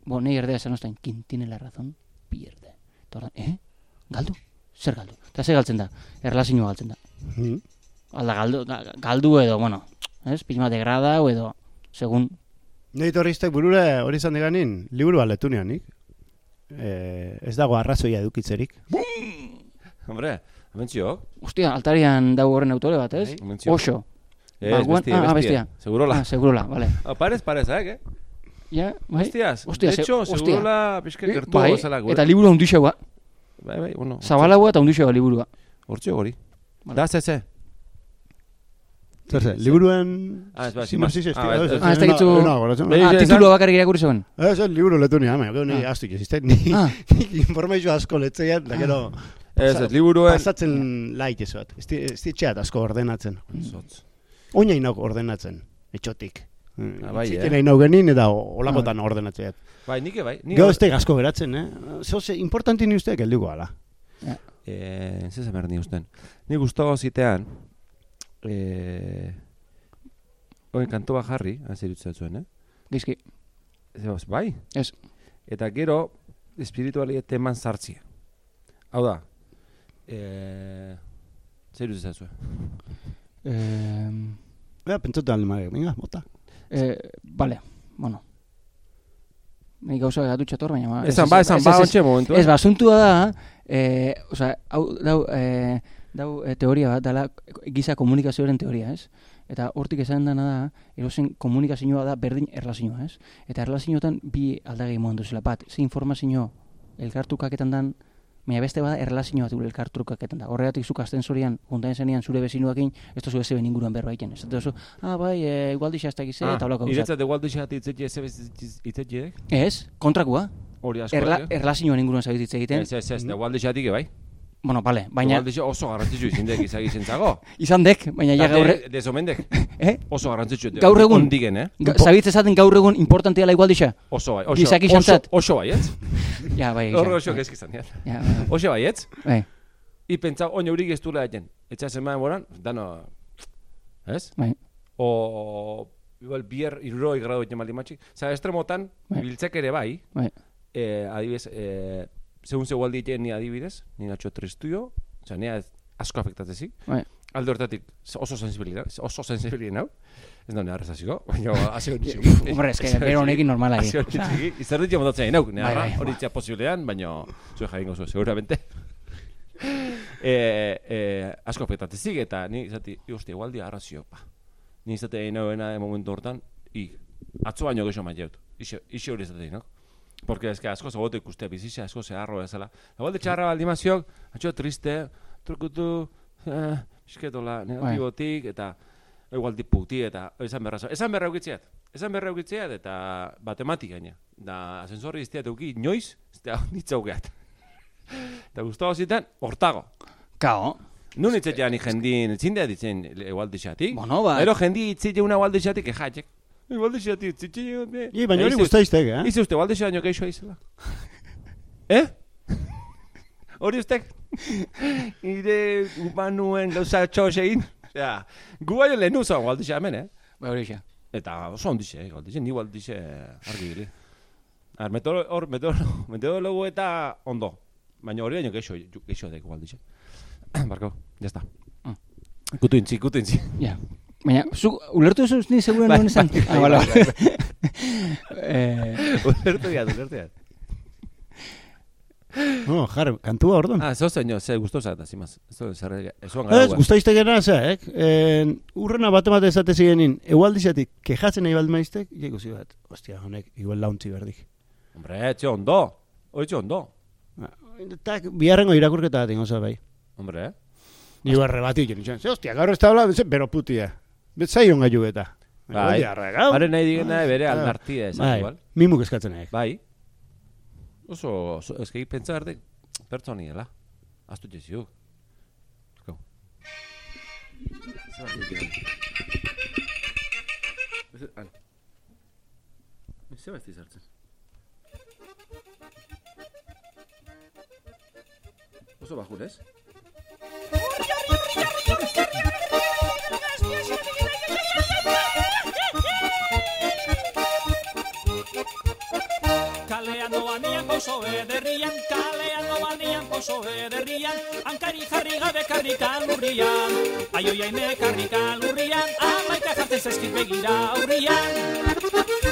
C: bo, nahi erdea esan oztain, quien tiene la razón, pierde. Eta orduan, eh? Galdu? Zer galdu? Eta ze galtzen da? Erlazioa galtzen da.
B: Mhm.
C: Alda galdu, ga- galdu edo, bueno, ez? Pixma degrada edo, segun,
B: Nei torriztek burura hori izan diganin, liburu aletu nik. Eh, ez dago arrazoia edukitzerik.
A: Hombre, amentziok.
C: Ostia, altarian dago horren autore bat, ez?
A: Amentziok.
C: Oso.
A: Ez,
C: Baguan-
A: bestia,
C: ah,
A: bestia.
C: bestia.
A: Segurola.
C: Ah, segurola, vale.
A: Ah, parez, parez, eh?
C: Ja, bai?
A: Hostias,
C: Ostia,
A: de
C: se-
A: hecho,
C: ostia.
A: segurola pixka gertu
C: bai,
A: gozela gure.
C: eta liburu ondixeua.
A: Bai, bai, bueno.
C: Zabalagoa eta ondixeua liburua.
A: Hortxe hori.
C: Vale.
A: Da, ze, ze.
B: Zer ze, liburuen...
A: Ah, ez ba,
B: sinopsis ez
A: Ah,
B: dira,
C: Ah, ez dakitzu-
B: no, goratzen.
A: Bai,
C: Ah,
A: esan-
C: titulua bakarrik irakurri zuen.
B: Ez, ez, liburu letu nia, baina, ni
C: Ah.
B: astu jezizte, ni,
C: Ah.
B: informazio asko letzeiat, da gero...
A: Ez, ez, liburuen...
B: Pasatzen lait ez bat, ez di- ez ditxeat asko ordenatzen.
A: Zotz.
B: Oina inok ordenatzen, etxotik.
A: Ah, bai, eh?
B: nahi genin eta olakotan ordenatzeat.
A: Bai, nike bai. Ni
B: Gero ez asko geratzen, eh? Zoze, importanti ni usteak helduko ala.
A: Eh, ze zemer ni usten. Ni gustago zitean, eh, Oin kantu bat jarri, hasi dutzen zuen, eh?
C: Gizki.
A: Zebaz, bai?
C: Ez.
A: Eta gero, espiritualia teman sartzia. Hau da, eh, zer dutzen zuen?
C: Eh,
B: Ea, pentsatu alde marik, venga, bota.
C: eh, vale, bueno. Nik gauza gatu txator, baina... ba,
A: Esan ba, esan ba,
C: ez-
A: ontxe momentu.
C: Ez, ba, asuntua da, eh, oza, hau, dau, eh, dau eh, teoria bat, dala giza komunikazioaren teoria, ez? Eta hortik esan dena da, erozen komunikazioa da berdin erlazioa, ez? Eta erlazioetan bi aldagei moan duzela, bat, ze informazio elkartukaketan dan, baina beste bada erlazioa du elkartukaketan da. Horregatik zuk astensorian, juntaen zenean zure bezinuakin, ez tozu ez inguruan berba egiten. Ez tozu, ah, bai, e, igual dixa ez dakize, eta holako.
A: Iretzat egual duxat itzetxe, ez itzetxe,
C: Ez, kontrakua,
A: hori asko.
C: erla,
A: eh?
C: erlazioan inguruan zabititze egiten.
A: Ez, ez, ez, egual duxatik, bai.
C: Bueno, vale, baina
A: duxa oso garrantzitsu izindek izak izentzago.
C: izan dek, baina ja gaur, e-
A: Desomendek,
C: eh?
A: oso garrantzitsu.
C: Gaur egun-
A: Ondigen, eh?
C: Ga- Zabitze zaten gaur egun importantea la igual dixa?
A: Oso bai, oso,
C: Gizaki
A: oso,
C: xantzat.
A: oso bai, ez?
C: Ja, bai, ja,
A: oso gezki izan, ja.
C: Ja, bai,
A: Oso bai, ez?
C: bai,
A: I pentsa, oin eurik ez duela egin. Etxa zenbaren boran, dano, ez?
C: bai,
A: O, igual, bier, irroi grado egin maldi matxik. Zer, estremotan,
C: Bai.
A: biltzek ere bai,
C: bai,
A: eh, adibidez, eh, segun zegoal dieten ni adibidez, ni natxo tristuio, oza, nea asko afektatzezik.
C: bai.
A: Alde hortatik oso sensibilidad, oso sensibilidad nau. Ez da nea rezaziko, baina hasi hori
C: Hombre, eske, bero honekin normala
A: Hasi
C: egin.
A: hori txiki, izan ditzen motatzen egin nauk,
C: Bai,
A: nea,
C: bai,
A: hori txea posiblean, baina zuen jaingo zuen, seguramente. eh, eh, asko afektatzezik eta ni izati, hosti, igual dia arrazio, pa. Ni izate egin nauena de momentu hortan, i, atzo baino gehiago maiaut. Ixe, ixe hori izate egin, no? Porque es que asko zagotu ikustea bizitza, asko zeharro ezala. Igual de txarra baldi maziok, atxo triste, trukutu, eh, isketola, negatibotik, eta igual diputi, eta esan berra, esan berra eukitziat. Esan berra eukitziat, eta batematik gaina. Da, asensorri izteat euki, inoiz, ez da, nitzaukeat. Eta guztago zitan, hortago.
C: Kao,
A: Nun itzetean ni jendin, zindea ditzen egualdixatik.
C: Bueno, ba-
A: Ero jendi itzile una egualdixatik ejatzek. Igual dixea, tio, txitxi, be.
B: I, baina hori guztaiztek, eh?
A: Ize uste, igual dixea baino keixoa izela. eh? Hori ustek? Ire umanuen gauza txos egin? Osea, gu baino lehen usan, igual dixea hemen, eh?
C: Bai, hori xa.
A: Eta oso ondixe, igual dixe, ni igual dixe argi gili. Ar, meteoro, hor, meteoro, meteorologo eta ondo. Baina hori baino keixo, keixo dek igual dixe. Barko, ya está.
C: Mm.
A: Kutu intzi, kutu intzi.
C: Ja. Baina, zu, ulertu duzu ni seguren
A: Bai,
C: nuen esan?
A: bai,
C: Ah, bala.
A: bai,
C: Eh,
A: Ulertu diat, ulertu diat.
B: No, jar, kantua orduan.
A: Ah, zo zeño, ze gustosa eta zimaz. Eso zer eso
B: Ez, guztaiztekena zeak, en, urrena bate bate esate zigenin, egualdizatik, kejatzen nahi baldin maiztek, ikusi bat, ostia, honek, igual launtzi berdik.
A: Hombre, etxe ondo. Hori etxe ondo.
B: Eta biharrengo irakurketa bat ingoza bai.
A: Hombre,
B: Ni barre bat ikin, izan, ze, ostia, gaur ez da habla, bero putia. Betzaion gaiu eta.
A: Bai. Haren nahi digena bere
B: Ah,
A: aldartia esan
B: Bai,
A: igual.
B: mimuk eskatzen nahi.
A: Bai. Oso, oso eski pentsa berde pertsoniela. Astu jeziu. Go. Zer bat dikiren? Han. Zer bat izartzen? Oso bajur, ez?
D: Kalean doanian pauso ederrian, kalean doanian pauso ederrian, hankari jarri gabe karrikan lurrian, aioiaine karrikan lurrian, amaika jartzen zaizkit begira aurrian.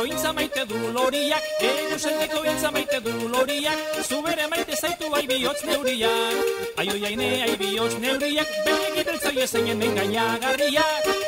D: Sentiko intza maite du loriak, egun sentiko intza maite du loriak, zubere maite zaitu ai bihotz neuriak, aio jaine ai bihotz neuriak, begi beltzoi ezeinen engainagarriak.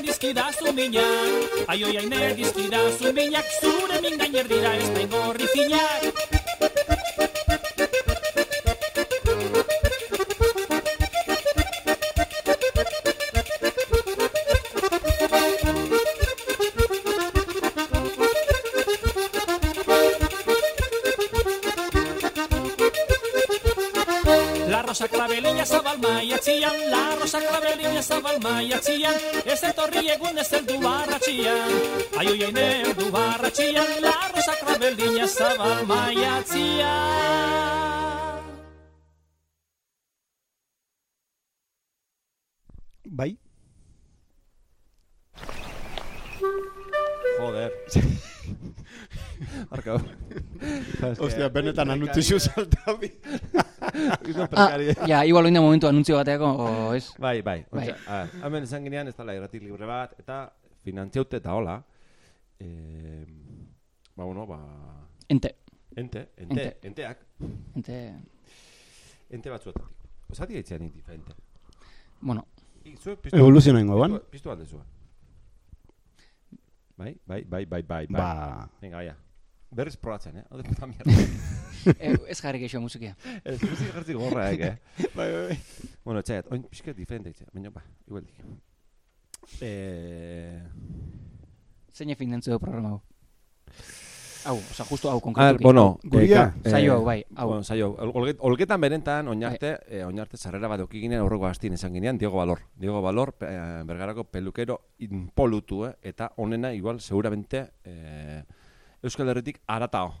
D: Izendatzen dizkida zuminak. Aio jaine dizkida zuminak, zure min gainer dira espain gorri finak. La rosa clavelina zabal maiatzian, la rosa clavelina zabal ez etorri egun ez heldu barratxian. Aio jaine heldu barratxian, la rosa clavelina zabal maiatzian.
B: Bai,
A: Joder. Arka.
B: ostia, benetan anutzi zu saltabi.
C: ah, ja, igual oinda momentu anuntzio bateako, o, ez?
A: Bai, bai.
C: Bai.
A: Ontsa, a ver, hemen esan ginean ez dela irrati libre bat, eta finantziaute eta hola. Eh, ba, bueno, ba...
C: Ente,
A: Ente, ente,
C: Ente.
A: enteak,
C: ente,
A: ente batzuetatik. Osati gaitzean nik diferente.
C: bueno,
A: I, zue, piztu,
B: Evoluzioa ingo ban.
A: piztu, piztu alde zuen. Bai, bai, bai, bai, bai, bai.
B: Ba,
A: Venga, baia. Berriz probatzen, eh? Hode puta mierda.
C: eh, ez jarri geixo musikia.
A: Ez, muzik jartzik gorra, eh?
B: bai, bai.
A: Bueno, txaiat, oin pixka diferente itxe, baina ba, igual dik. Eh,
C: Zein fin dentzu programa hau? Hau, oza, justu hau konkretuki.
A: bueno,
B: Guria,
A: eh,
C: saio hau, bai, hau.
A: Bueno, saio. Olget, olgetan berentan, oinarte, eh, oinarte sarrera bat oki ginen aurreko astien esan ginean, Diego Valor. Diego Valor, eh, bergarako pelukero inpolutu, eh, eta onena, igual, seguramente, eh, Euskal Herritik aratao.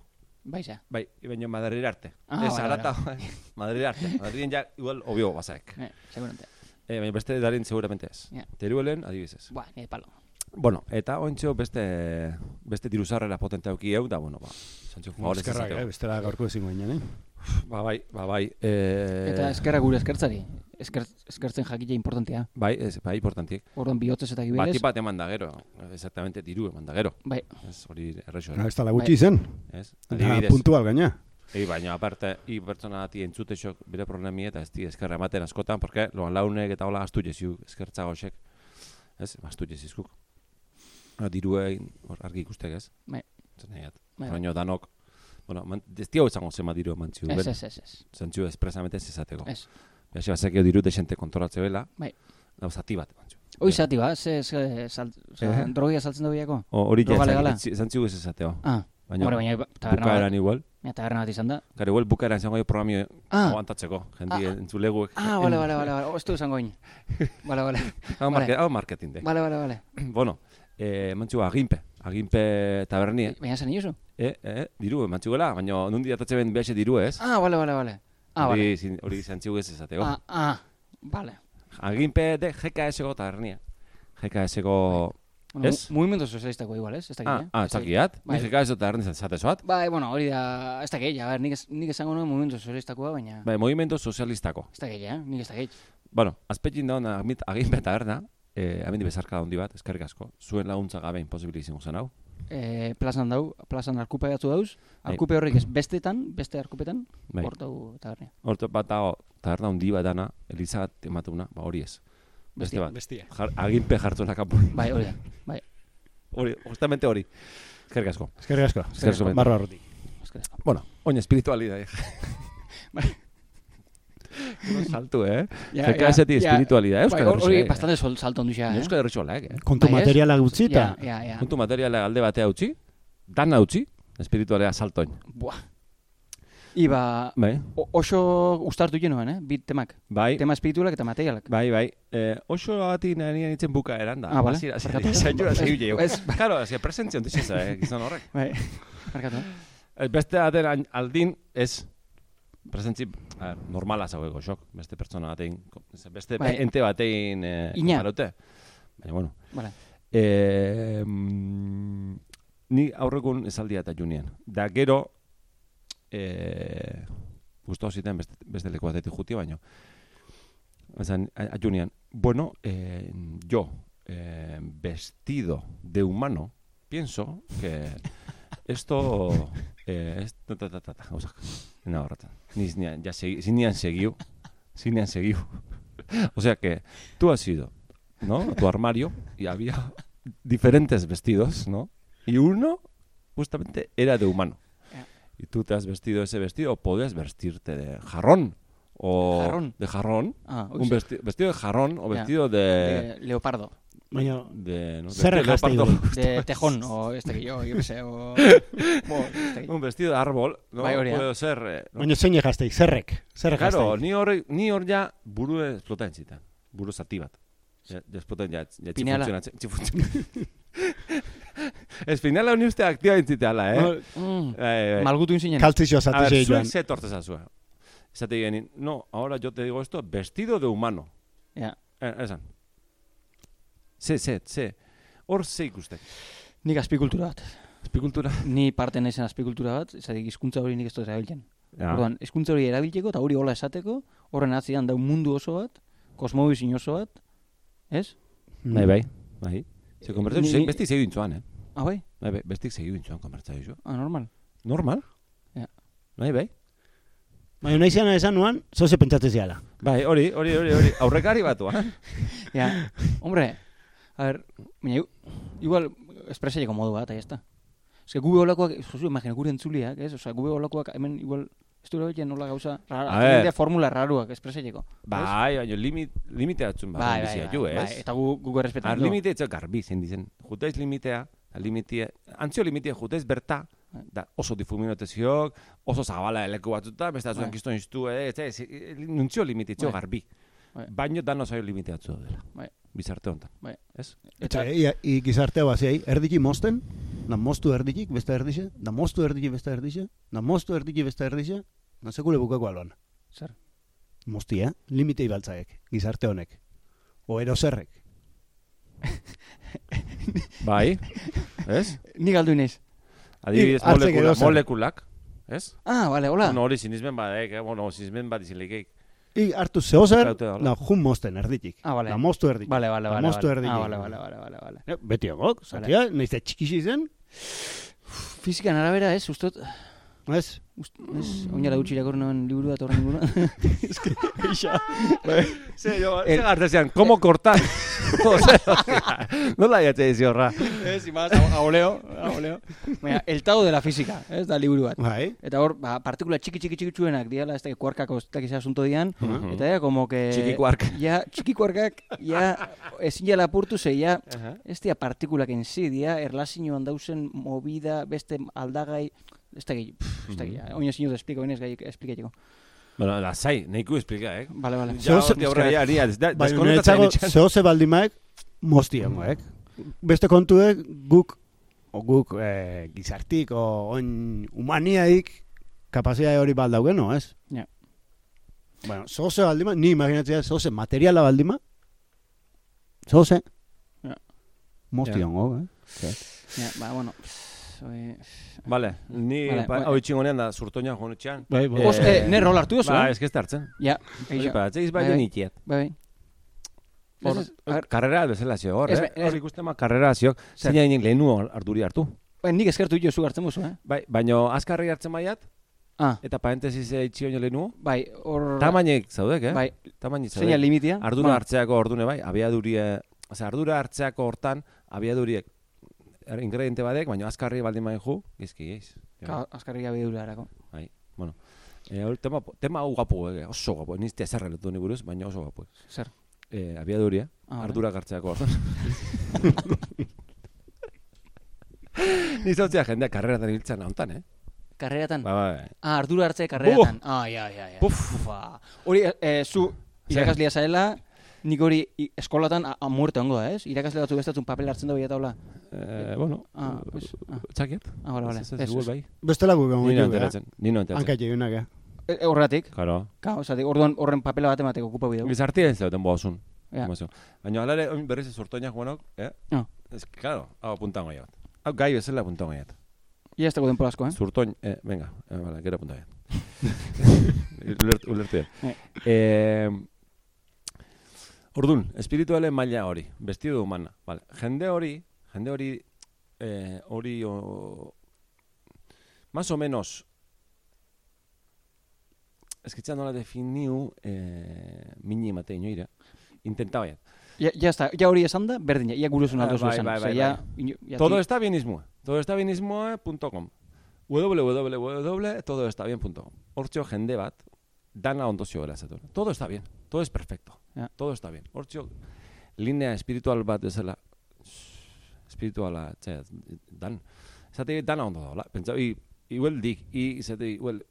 C: Bai, za.
A: Bai, baina Madrid arte.
C: Ah,
A: Ez
C: bai,
A: aratao, Madrid arte. Madriden ja, igual, obio bazaek.
C: Eh, seguramente.
A: Eh, baina beste darin seguramente ez.
C: Ja.
A: Teruelen, adibidez ez.
C: Buah, ni de palo.
A: Bueno, eta ointxo beste, beste diruzarrera potente auki eu, da, bueno, ba, zantxo favorez
B: Eskerrak, eh, bestela gaurko ezin goinen, eh?
A: Ba, bai, ba, bai. E,
C: Eta eskerra gure eskertzari. Esker, eskertzen jakitea importantea.
A: Bai, ez, bai, importantiek.
C: Orduan bihotzez eta giberez.
A: Bati bat eman da gero, exactamente diru eman da gero.
C: Bai,
A: Ez hori errexo,
B: No, ez tala gutxi zen.
A: ez?
B: Eta
A: Adibidez,
B: puntual gaina.
A: Ei, baina aparte, i pertsona bati entzute xok bere problemi eta ez di eskerra ematen askotan, porque loan launek eta hola astu jeziu, eskertza goxek, ez, astu jezizkuk. Ha, diruein, hor argi ikustek ez?
C: Bai.
A: Zer nahiat.
C: Bai.
A: Baina danok, bueno, man, ez dio izango zema diru eman ziu,
C: ez, ez, ez, ez.
A: zentzu espresamente ez izateko.
C: Ez.
A: Beha, bazekio diru desente kontrolatze bela,
C: Bai.
A: Hau zati bat eman ziu.
C: Hoi zati ba, ze, ze, sal,
A: Eh.
C: drogia saltzen dugu biako?
A: Hori
C: legala?
A: zantzu ez izateo.
C: Ah,
A: Baina,
C: hombre, baina taberna
A: bukaeran
C: bat,
A: igual,
C: ja, taberna bat izan da.
A: gara igual bukaeran izango jo programio
C: Ah,
A: aguantatzeko, jendi
C: Ah,
A: entzuleguek.
C: ah, vale, vale, vale, vale, ez du esango in. Vale, vale,
A: Hau,
C: Vale.
A: market, hau marketing de.
C: vale, vale, vale.
A: bueno, eh, mantxua aginpe, aginpe tabernie,
C: Baina zen iozu?
A: eh, eh, diru, mantxuela, baina nundi datatze ben behaxe diru ez?
C: Ah, vale, vale, vale. Ah, vale.
A: Hori zantziu ez ezateko.
C: Ah, ah, vale.
A: Aginpe de GKS-ko tabernia. GKS-ko...
C: Bueno,
A: Ez?
C: mu- Mugimendu sozialistako igual, ez? Ez dakit,
A: Ah,
C: eh?
A: ah, ez dakiat? Ni
C: Bai.
A: GKS tabernia zatezoat?
C: Bai, bueno, hori da, ez dakit, a ber, nik, esango nuen mugimendu sozialistakoa, baina...
A: Bai, movimento sozialistako.
C: Ez dakit, eh? Nik ez dakit.
A: Bueno, azpetin da hona aginpe taberna, eh, amendi bezarka handi bat, eskerrik asko. Zuen laguntza gabe imposibili izango zen hau.
C: E, plazan dau, plazan arkupe batzu dauz,
A: Bai.
C: arkupe horrek ez bestetan, beste arkupetan,
A: Bai.
C: hor dau tabernia.
A: Horto bat dago, taberna handi bat dana, Eliza bat ematuna, ba hori ez. Beste
C: Bestia.
A: bat.
B: Bestia.
A: Jar, aginpe jartzuna kanpon.
C: Bai, hori da, bai,
A: Hori, justamente hori. Eskerrik asko.
B: Eskerrik asko.
A: Eskerrik asko.
B: Barro
C: eskerrik asko.
A: Bueno, oin espiritualidad.
C: Bai.
A: Saltu, eh?
C: Ja,
A: GKS-ti
C: ja,
A: espiritualidad, Euskal
C: hor- hori
A: Herrixek.
C: bastante sol, salto ondu xa, eh?
A: Euskal Herrixolak, eh?
B: Kontu
C: Bai,
B: materiala gutxi eta...
C: Ja, ja, ja.
A: Puntu materiala alde batea utzi, dan utzi, espiritualea saltoin.
C: Buah. Iba,
A: Bai,
C: oso ustartu jenoen, eh? Bit temak.
A: bai,
C: Tema espiritualak eta materialak.
A: bai, bai. Eh, oso bati nari nintzen buka eran da.
C: Ah,
A: Zailura zaiu
C: Ez-
A: jau.
C: ez-
A: Claro, hasi presentzia ontixeza, eh, gizon horrek.
C: Bai, markatu, eh?
A: Eh, Beste baten ain- aldin ez presentzi a normala zaueko xok, beste pertsona batein, beste
C: Bai.
A: ente batein eh,
C: Ina.
A: Baina, bueno.
C: Vale.
A: Eh, mm, ni aurrekun esaldia eta junien. Da gero, eh, gustau ziten beste, beste leku batetik juti baino. A junien, bueno, eh, yo, eh, vestido de humano, pienso que esto eh, es, ta, ta, ta, ta. No. Ni zinean, ya segi, zinean segiu, zinean segiu. o sea que tú has ido, ¿no? A tu armario y había diferentes vestidos, ¿no? Y uno justamente era de humano. Y tú te has vestido ese vestido o podías vestirte de jarrón o
C: Jarrón.
A: de jarrón,
C: Ah,
A: un
C: oixe,
A: vesti- vestido de jarrón o vestido de
C: de leopardo,
B: Baina,
A: de, no,
B: Zer
A: vestido de
C: tejón, o este que yo, yo qué sé, o... Bo, que-
A: un vestido de árbol, ¿no?
C: Bai, hori
A: ser, eh, ¿no?
B: baina zein jazteik, zerrek. Zerrek
A: Claro,
B: jazteik.
A: ni hor, ni hor ja buru esplotatzen zitan. Buru zati bat. Ja, ja esplotatzen ja, ja
C: Pinela.
A: funtzionatzen. txi funtzionatzen. Ez pinela honi uste aktiba entzitea eh?
C: Mm,
A: Eh, eh,
C: malgutu inzinen.
B: Kaltzizio
A: A
B: zati zei
A: zuek
B: joan.
A: ze torteza zuen. Esate genin, no, ahora yo te digo esto, vestido de humano.
C: Ja.
A: Eh, esan. Ze, ze, ze. Hor ze ikustek.
C: Nik azpikultura bat.
A: Espikultura.
C: Ni parte naizen azpikultura bat, esatik hizkuntza hori nik ez dut erabiltzen.
A: Ja.
C: Orduan, hizkuntza hori erabiltzeko eta hori hola esateko, horren atzian dau mundu oso bat, kosmobizin oso bat, ez?
A: Bai, bai. Bai.
C: Ni-
A: ze,
C: ni-
A: bestik segi dintzuan, eh?
C: Ah, bai?
A: Bai, bai, bestik segi dintzuan konbertatu dizu.
C: Ah, normal.
A: Normal?
C: Ja.
A: Bai, bai.
B: Baina nahi zean esan nuan, zoze pentsatzen ziala.
A: Bai, hori, hori, hori, hori. Aurrekari batu, eh?
C: Ja, hombre, a ver, baina, igual, espresaileko modu bat, ahí está. Ez que gube holakoak, josu, imagina, gure entzuliak, ez? Osa, gube holakoak hemen igual, ez du erabiltzen nola gauza, rara, formula raruak, espresaileko.
A: Bai, baina limit, limite batzun
C: Bai,
A: bai,
C: bai, bai,
A: ju,
C: bai, eta gu, gu errespetan
A: Ar limite etxe garbi zen dizen. Jutez limitea, a limitea, antzio limitea jutez berta,
C: Bai.
A: da oso difuminotezioak, oso zabala eleku batzuta, beste
C: Bai.
A: zuen kiston iztu, eh, ez, nuntzio limite etxeo
C: Bai.
A: garbi.
C: Bai.
A: Baino dano zaio limite batzu dela.
C: Bai.
A: Bizarte honetan.
C: Bai.
A: Ez?
B: Eta ia, i gizartea baziai, erdiki mosten, da moztu erdikik beste erdixe, da moztu erdiki beste erdixe, da moztu erdiki beste erdixe, da sekule bukako aloan.
C: Zer?
B: Moztia, limitei baltzaek, gizarte honek. O erozerrek.
A: Bai, ez?
C: Ni galdu inez.
A: Adibidez, molekula, molekulak, ez?
C: Ah, vale, hola.
A: Bueno, hori sinismen badek, eh? bueno, bat izin leikeik.
B: I hartu zehozer,
A: Traute da,
B: jun mosten erditik.
C: Ah, vale.
B: Na, moztu erditik.
C: Vale, vale, vale.
B: moztu
C: vale.
B: erditik.
C: Ah, vale, vale, vale, vale, vale.
B: Eh, Beti ogok, zatia, nahiz eta txikixi zen,
C: Fizikan arabera, ez, ustot,
B: ez?
C: ez, oinara gutxi irakurri nuen liburu bat horren inguruan.
A: Ze, jo,
C: El-
A: ze gartezian, como cortar? Ose, ostia, nola jatze dizi horra?
C: Ez, imaz, aoleo, aoleo. Baina, el tao de la física, ez da liburu bat.
B: Bai.
C: Eta hor, ba, partikula txiki txiki txiki txuenak diala, ez da, kuarkako ez dakiz asunto dian, eta ja, como que...
A: Txiki kuark.
C: Ja, txiki kuarkak, ja, ezin jala apurtu ze, ja,
A: Aha.
C: ez dira partikulak en si, dia, erlazioan dauzen movida, beste aldagai, ez da gehi, ez da gehi, oin ezin dut esplika, oin ez gai esplikatzeko.
A: Bueno, lasai, neiku esplika, eh?
C: Vale, vale.
A: Ja,
B: Zeo-
A: ja,
B: Bai,
A: deskonektatzen
B: niretzako
A: itxan.
B: zehoze baldimaek moztiengoek. Beste kontuek guk, o guk eh, gizartik, o oin humaniaik kapazia hori baldaugen, no, ez?
C: Ja.
B: Bueno, zehoze baldima, ni imaginatzea zehoze materiala baldima, zehoze,
C: Ja.
B: moztiongo, eh?
C: Ja, ba, bueno, oi,
A: Vale, ni
C: Vale,
A: ba,
C: bueno.
A: hau itxingonean da zurtoina joan etxean.
B: Bai,
A: bai.
C: Os, eh, ne rol hartu duzu,
A: Ba,
C: eh?
A: ez que hartzen.
C: Ja, eixa.
A: pa, ez
C: Bai,
A: bai
C: bai.
A: nitiet.
C: Bai, bai. A ver,
A: karrera bezala zio hor, eh? Hor ikusten ma karrera ziok,
C: Zer?
A: zeina inen lehenu arduri hartu.
C: bai, nik eskertu jo zu hartzen buzu, eh?
A: Bai, baino azkarri hartzen baiat,
C: Ah,
A: eta parentesis itxi oino lehenu,
C: bai, hor...
A: tamainek zaudek, eh?
C: Bai,
A: Tamainek
C: zeina
A: zaudek.
C: limitia.
A: Ardura
C: Bueno,
A: hartzeako ordune bai, abiadurie, osea, ardura hartzeako hortan, abiaduriek ingrediente badek, baino azkarri baldin bain ju, gizki geiz.
C: Ka, azkarri gabe durarako.
A: Bai, bueno. Eh, hor, tema, tema hau gapo, eh, oso gapo, nizte zerreletu ni buruz, baina oso gapo.
C: Zer?
A: Eh, abiaduria,
C: Ah,
A: ardura hartzeako orduan. Ni zautzea jendea karreratan hiltzen hontan, eh?
C: Karreratan?
A: Ba, ba,
C: Ah, ardura hartze karreratan. Ah, ja, ja, ja.
A: Puf.
C: Hori, eh, zu irakaslia zaela, nik hori eskolatan a, a muerte ongo da, ez? Irakasle batzu bestatzen papel hartzen da bila taula.
A: eh, bueno,
C: Ah, pues, ah.
A: txakiet.
C: Ah, vale, vale.
A: Ez, ez, bai.
B: Bestela guk
A: Ni no
B: gongo jo, eh?
A: enteratzen, ni no enteratzen.
B: Hankaite junak, eh?
C: E, horregatik,
A: Claro.
C: ka, ozatik, orduan horren papela bat emateko okupa bideu.
A: Gizartia ez zauten boazun.
C: Ja.
A: Baina hala ere, oin berriz ez urtoinak guanok, eh?
C: Ah.
A: Ez, claro, hau puntango bat. Hau gai bezala puntango bat.
C: Ia ez dago denpora asko, eh?
A: Zurtoin, eh, venga, eh, vale, gero punta Ulertu, ulertu.
C: Eh.
A: Eh, Ordun, espirituale maila hori, vestido humana, vale. Jende hori, jende hori, eh, hori, o, más o menos, que nola definiu, eh, mini mate inoira, intentaba ya.
C: Ja, ja, está, ja hori esan da, berdina, ia guruzun
A: Ah, bai,
C: esan.
A: bai,
C: Osea,
A: bai, Todo está bienismoa. Todo está bienismoa.com. www.todoestabien.com. Hortxo jende bat, dana ondo zioela esaten. Todo está bien. Todo es perfecto.
C: Ja.
A: Todo está bien. Hortxo, linea espiritual bat bezala, espirituala, txea, dan. Esate dana ondo daola. Pentsa, i, igual dik, i, izate, igual,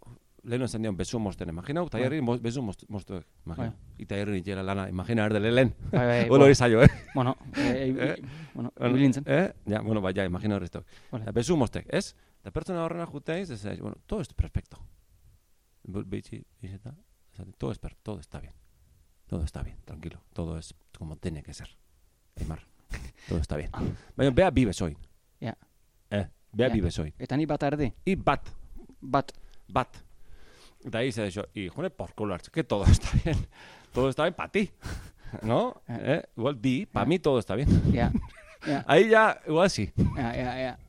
A: leheno esan dion bezu mosten, imaginau,
C: Bai.
A: taierri mo- bezu most, mostuek, imagina.
C: Bai.
A: I taierri nitxela lana, imagina erdele lehen.
C: Bai,
A: Bueno, hori zailo, eh?
C: Bueno, eh,
A: Eh?
C: eh, bueno, ibilintzen.
A: Eh? Ja, bueno, bai, ja, imagina horreztok.
C: Vale.
A: Eta bezu mostek, ez? Eta pertsona horrena juteiz, ez, bueno, todo es perfecto. Todo, es todo está bien. Todo está bien, tranquilo. Todo es como tiene que ser. Aymar, todo está bien. Baina, bea bi besoin.
C: Ja.
A: Eh, bea bi besoin.
C: Eta ni bat erdi,
A: I bat,
C: bat,
A: bat. Eta ahí se dicho, y jone por culo, que todo está bien. Todo está bien para ti. ¿No? Eh, igual bi, para mí todo está bien.
C: ja, ja,
A: Ahí ya, igual sí.
C: ja, ja, ja.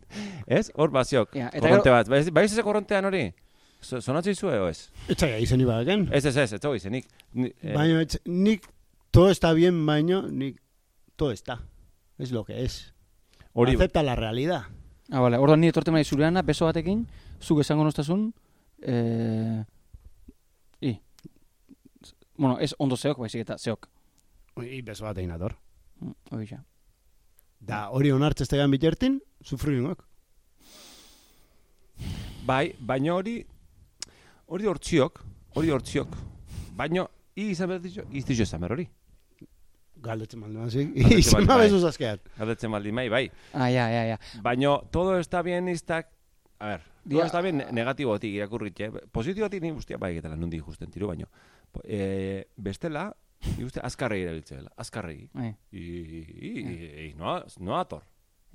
A: Ez? Hor baziok.
C: Eta
A: korronte bat. Baiz, baiz ze korrontean hori? So- Sonatzen zue o ez?
B: Etxaia izeni badaken.
A: Ez, ez, ez, ez dago izenik. Ni- eh,
B: Baina, nik, todo está bien, baino, nik, todo está. Es lo que es.
A: Hori,
B: Acepta la realidad.
C: Ah, vale, orduan ni etorte maiz zureana, beso batekin, zuk esango nostazun, eh, i, bueno, ez ondo zeok, baizik eta zeok.
B: I beso bat egin ator.
C: Mm, Hori ja.
B: Da, hori onartzestegan bitertin, sufriungok.
A: bai, baina hori, hori hortziok, hori hortziok. Baina, i izan behar ditu, iztizu esan behar hori.
B: Galdetzen maldu mazik. Izan
A: baldin
B: ma
A: bai.
B: bezu zazkeat.
A: Galdetzen baldin bai, bai.
C: Ah, ja, ja, ja.
A: Baina, todo está bien iztak, a ver, todo está bien ne- negatibotik irakurritxe. Positibotik ni guztia bai getela nundi justen tiro, baino. Eh, bestela, ni uste azkarregi erabiltzea dela, azkarregi.
C: Bai.
A: Y, y, y, y no, no ator.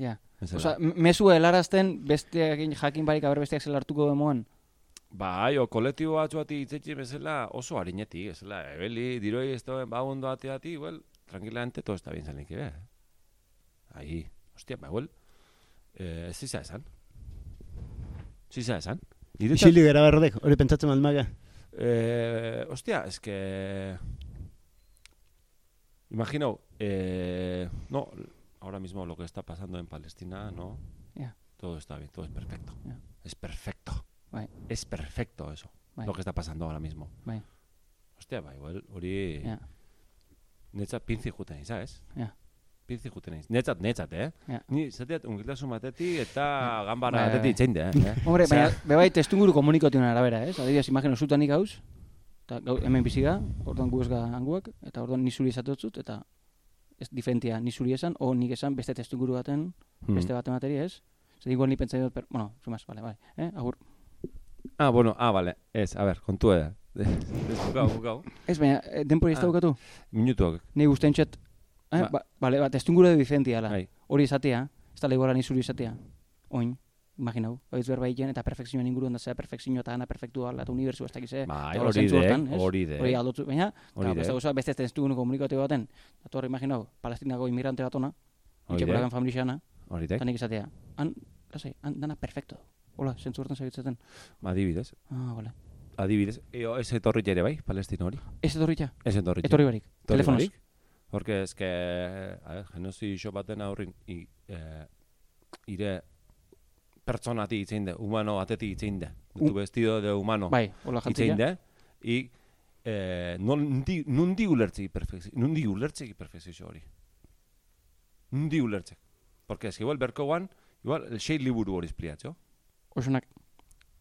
C: Ja.
A: Bezala.
C: Osa, m- mezu helarazten besteakin jakin barik aber besteak zela hartuko
A: Bai, o kolektibo batzu bati itzetxe bezala oso harinetik, ezela, ebeli, diroi ez dauen bagondo bateati, well, tranquilamente todo está bien zanik ere. Ahí, hostia, ba, well, eh, ez izan esan. Ez izan esan.
B: Isilik gara berrodek, hori pentsatzen malmaga.
A: eh, hostia, es que... Imagino, eh, no, ahora mismo lo que está pasando en Palestina, ¿no?
C: Ya.
A: Todo está bien, todo es perfecto.
C: Ya.
A: Es perfecto.
C: Bai.
A: Es perfecto eso,
C: Bai.
A: lo que está pasando ahora mismo.
C: Bai.
A: Hostia, bai, igual, hori...
C: Ja.
A: Netzat pinzi juten iza, ez?
C: Ja.
A: Pinzi juten iz. Netzat, netzat, eh?
C: Ja.
A: Ni, zateat, ungiltasun batetik eta ganbara
C: Bai, bai,
A: batetik itzein de, eh?
C: Hombre, baina, bebai, testunguru komunikatuen arabera, ez? Adibidez, imagino zutanik gauz, eta gau, hemen biziga, orduan gu ez ga hanguak, eta orduan nizuri esatotzut, eta ez diferentia nizuri esan, o nik esan beste testunguru baten,
A: hmm.
C: beste baten materia, ez? Zer igual ni pentsa dut, bueno, sumaz, vale, vale, eh? Agur.
A: Ah, bueno, ah, vale. Ez, a ver, kontu eda. Ez, bukau, bukau.
C: Ez, baina, eh, denpori ez
A: Ah.
C: da bukatu?
A: Minutuak.
C: Ni guztien txet, eh?
A: Ba.
C: Ba, vale, ba, testunguru edo diferentia, ala.
A: Bai.
C: Hori esatea, ez da legoela nizuri esatea. Oin, imaginau, horiz berba egiten, eta perfekzioen inguruan da zera perfekzioa eta gana perfektua, eta unibertsu ez dakiz, eh?
A: Bai, hori de, hori de.
C: Hori aldotzu, baina,
A: Hori de.
C: beste beste ez testu komunikatio baten, eta hor imaginau, palestinako inmigrante bat ona,
A: Hori
C: itxe
A: de.
C: beragan familixana,
A: Hori de.
C: eta nik esatea, han, lasai, han dana perfecto. Hola, zentzu hortan zagitzeten.
A: Adibidez.
C: Ah, vale.
A: Adibidez. Eo, ez etorri ere bai, Palestina hori.
C: Ez etorri ja,
A: Ez etorri.
C: etorri barik, telefonoz.
A: Porque es que, a ver, genozio baten aurrin, i, eh, ire pertsonati itzein de, humano batetik itzein de. Tu vestido de humano
C: Bai, hola
A: itzein
C: jantzia.
A: de. I, eh, nundi, ulertzeki perfekzio, nundi ulertzeki perfekzio hori. Nundi ulertzek. Porque es que igual berko guan, igual, sei liburu hori espliatzo.
C: Osunak,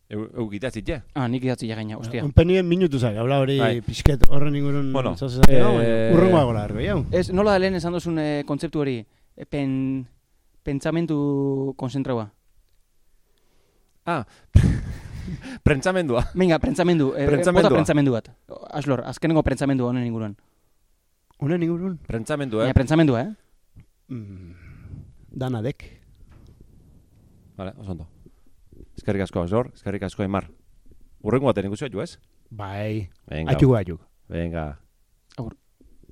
A: Eu, eu gitatzit, ja.
C: ah, nik idatzi ja gaina, ostia.
B: Onpenien minutu zari, habla hori
A: Bai.
B: pixket horren ingurun
A: Bueno,
B: zate, no?
A: eh,
B: Urrengoa gola ergo, jau.
C: Ez, nola da lehen esan duzun eh, kontzeptu hori, eh, pen, pentsamentu konzentraua.
A: Ah, prentsamendua.
C: Venga, pentsamendu, eh,
A: Pentsamendua.
C: bota pentsamendu bat. Aslor, azkenengo pentsamendu honen inguruan.
B: Honen ingurun,
A: Prentsamendua,
C: Baina
A: eh?
C: pentsamendua, eh?
B: mm, danadek.
A: Vale, oso ondo. Eskerrik asko, Azor. Eskerrik asko, Aimar. Urrengo baten ikusi jo, ez?
B: Bai,
A: Venga.
B: atxugu atxugu.
A: Venga.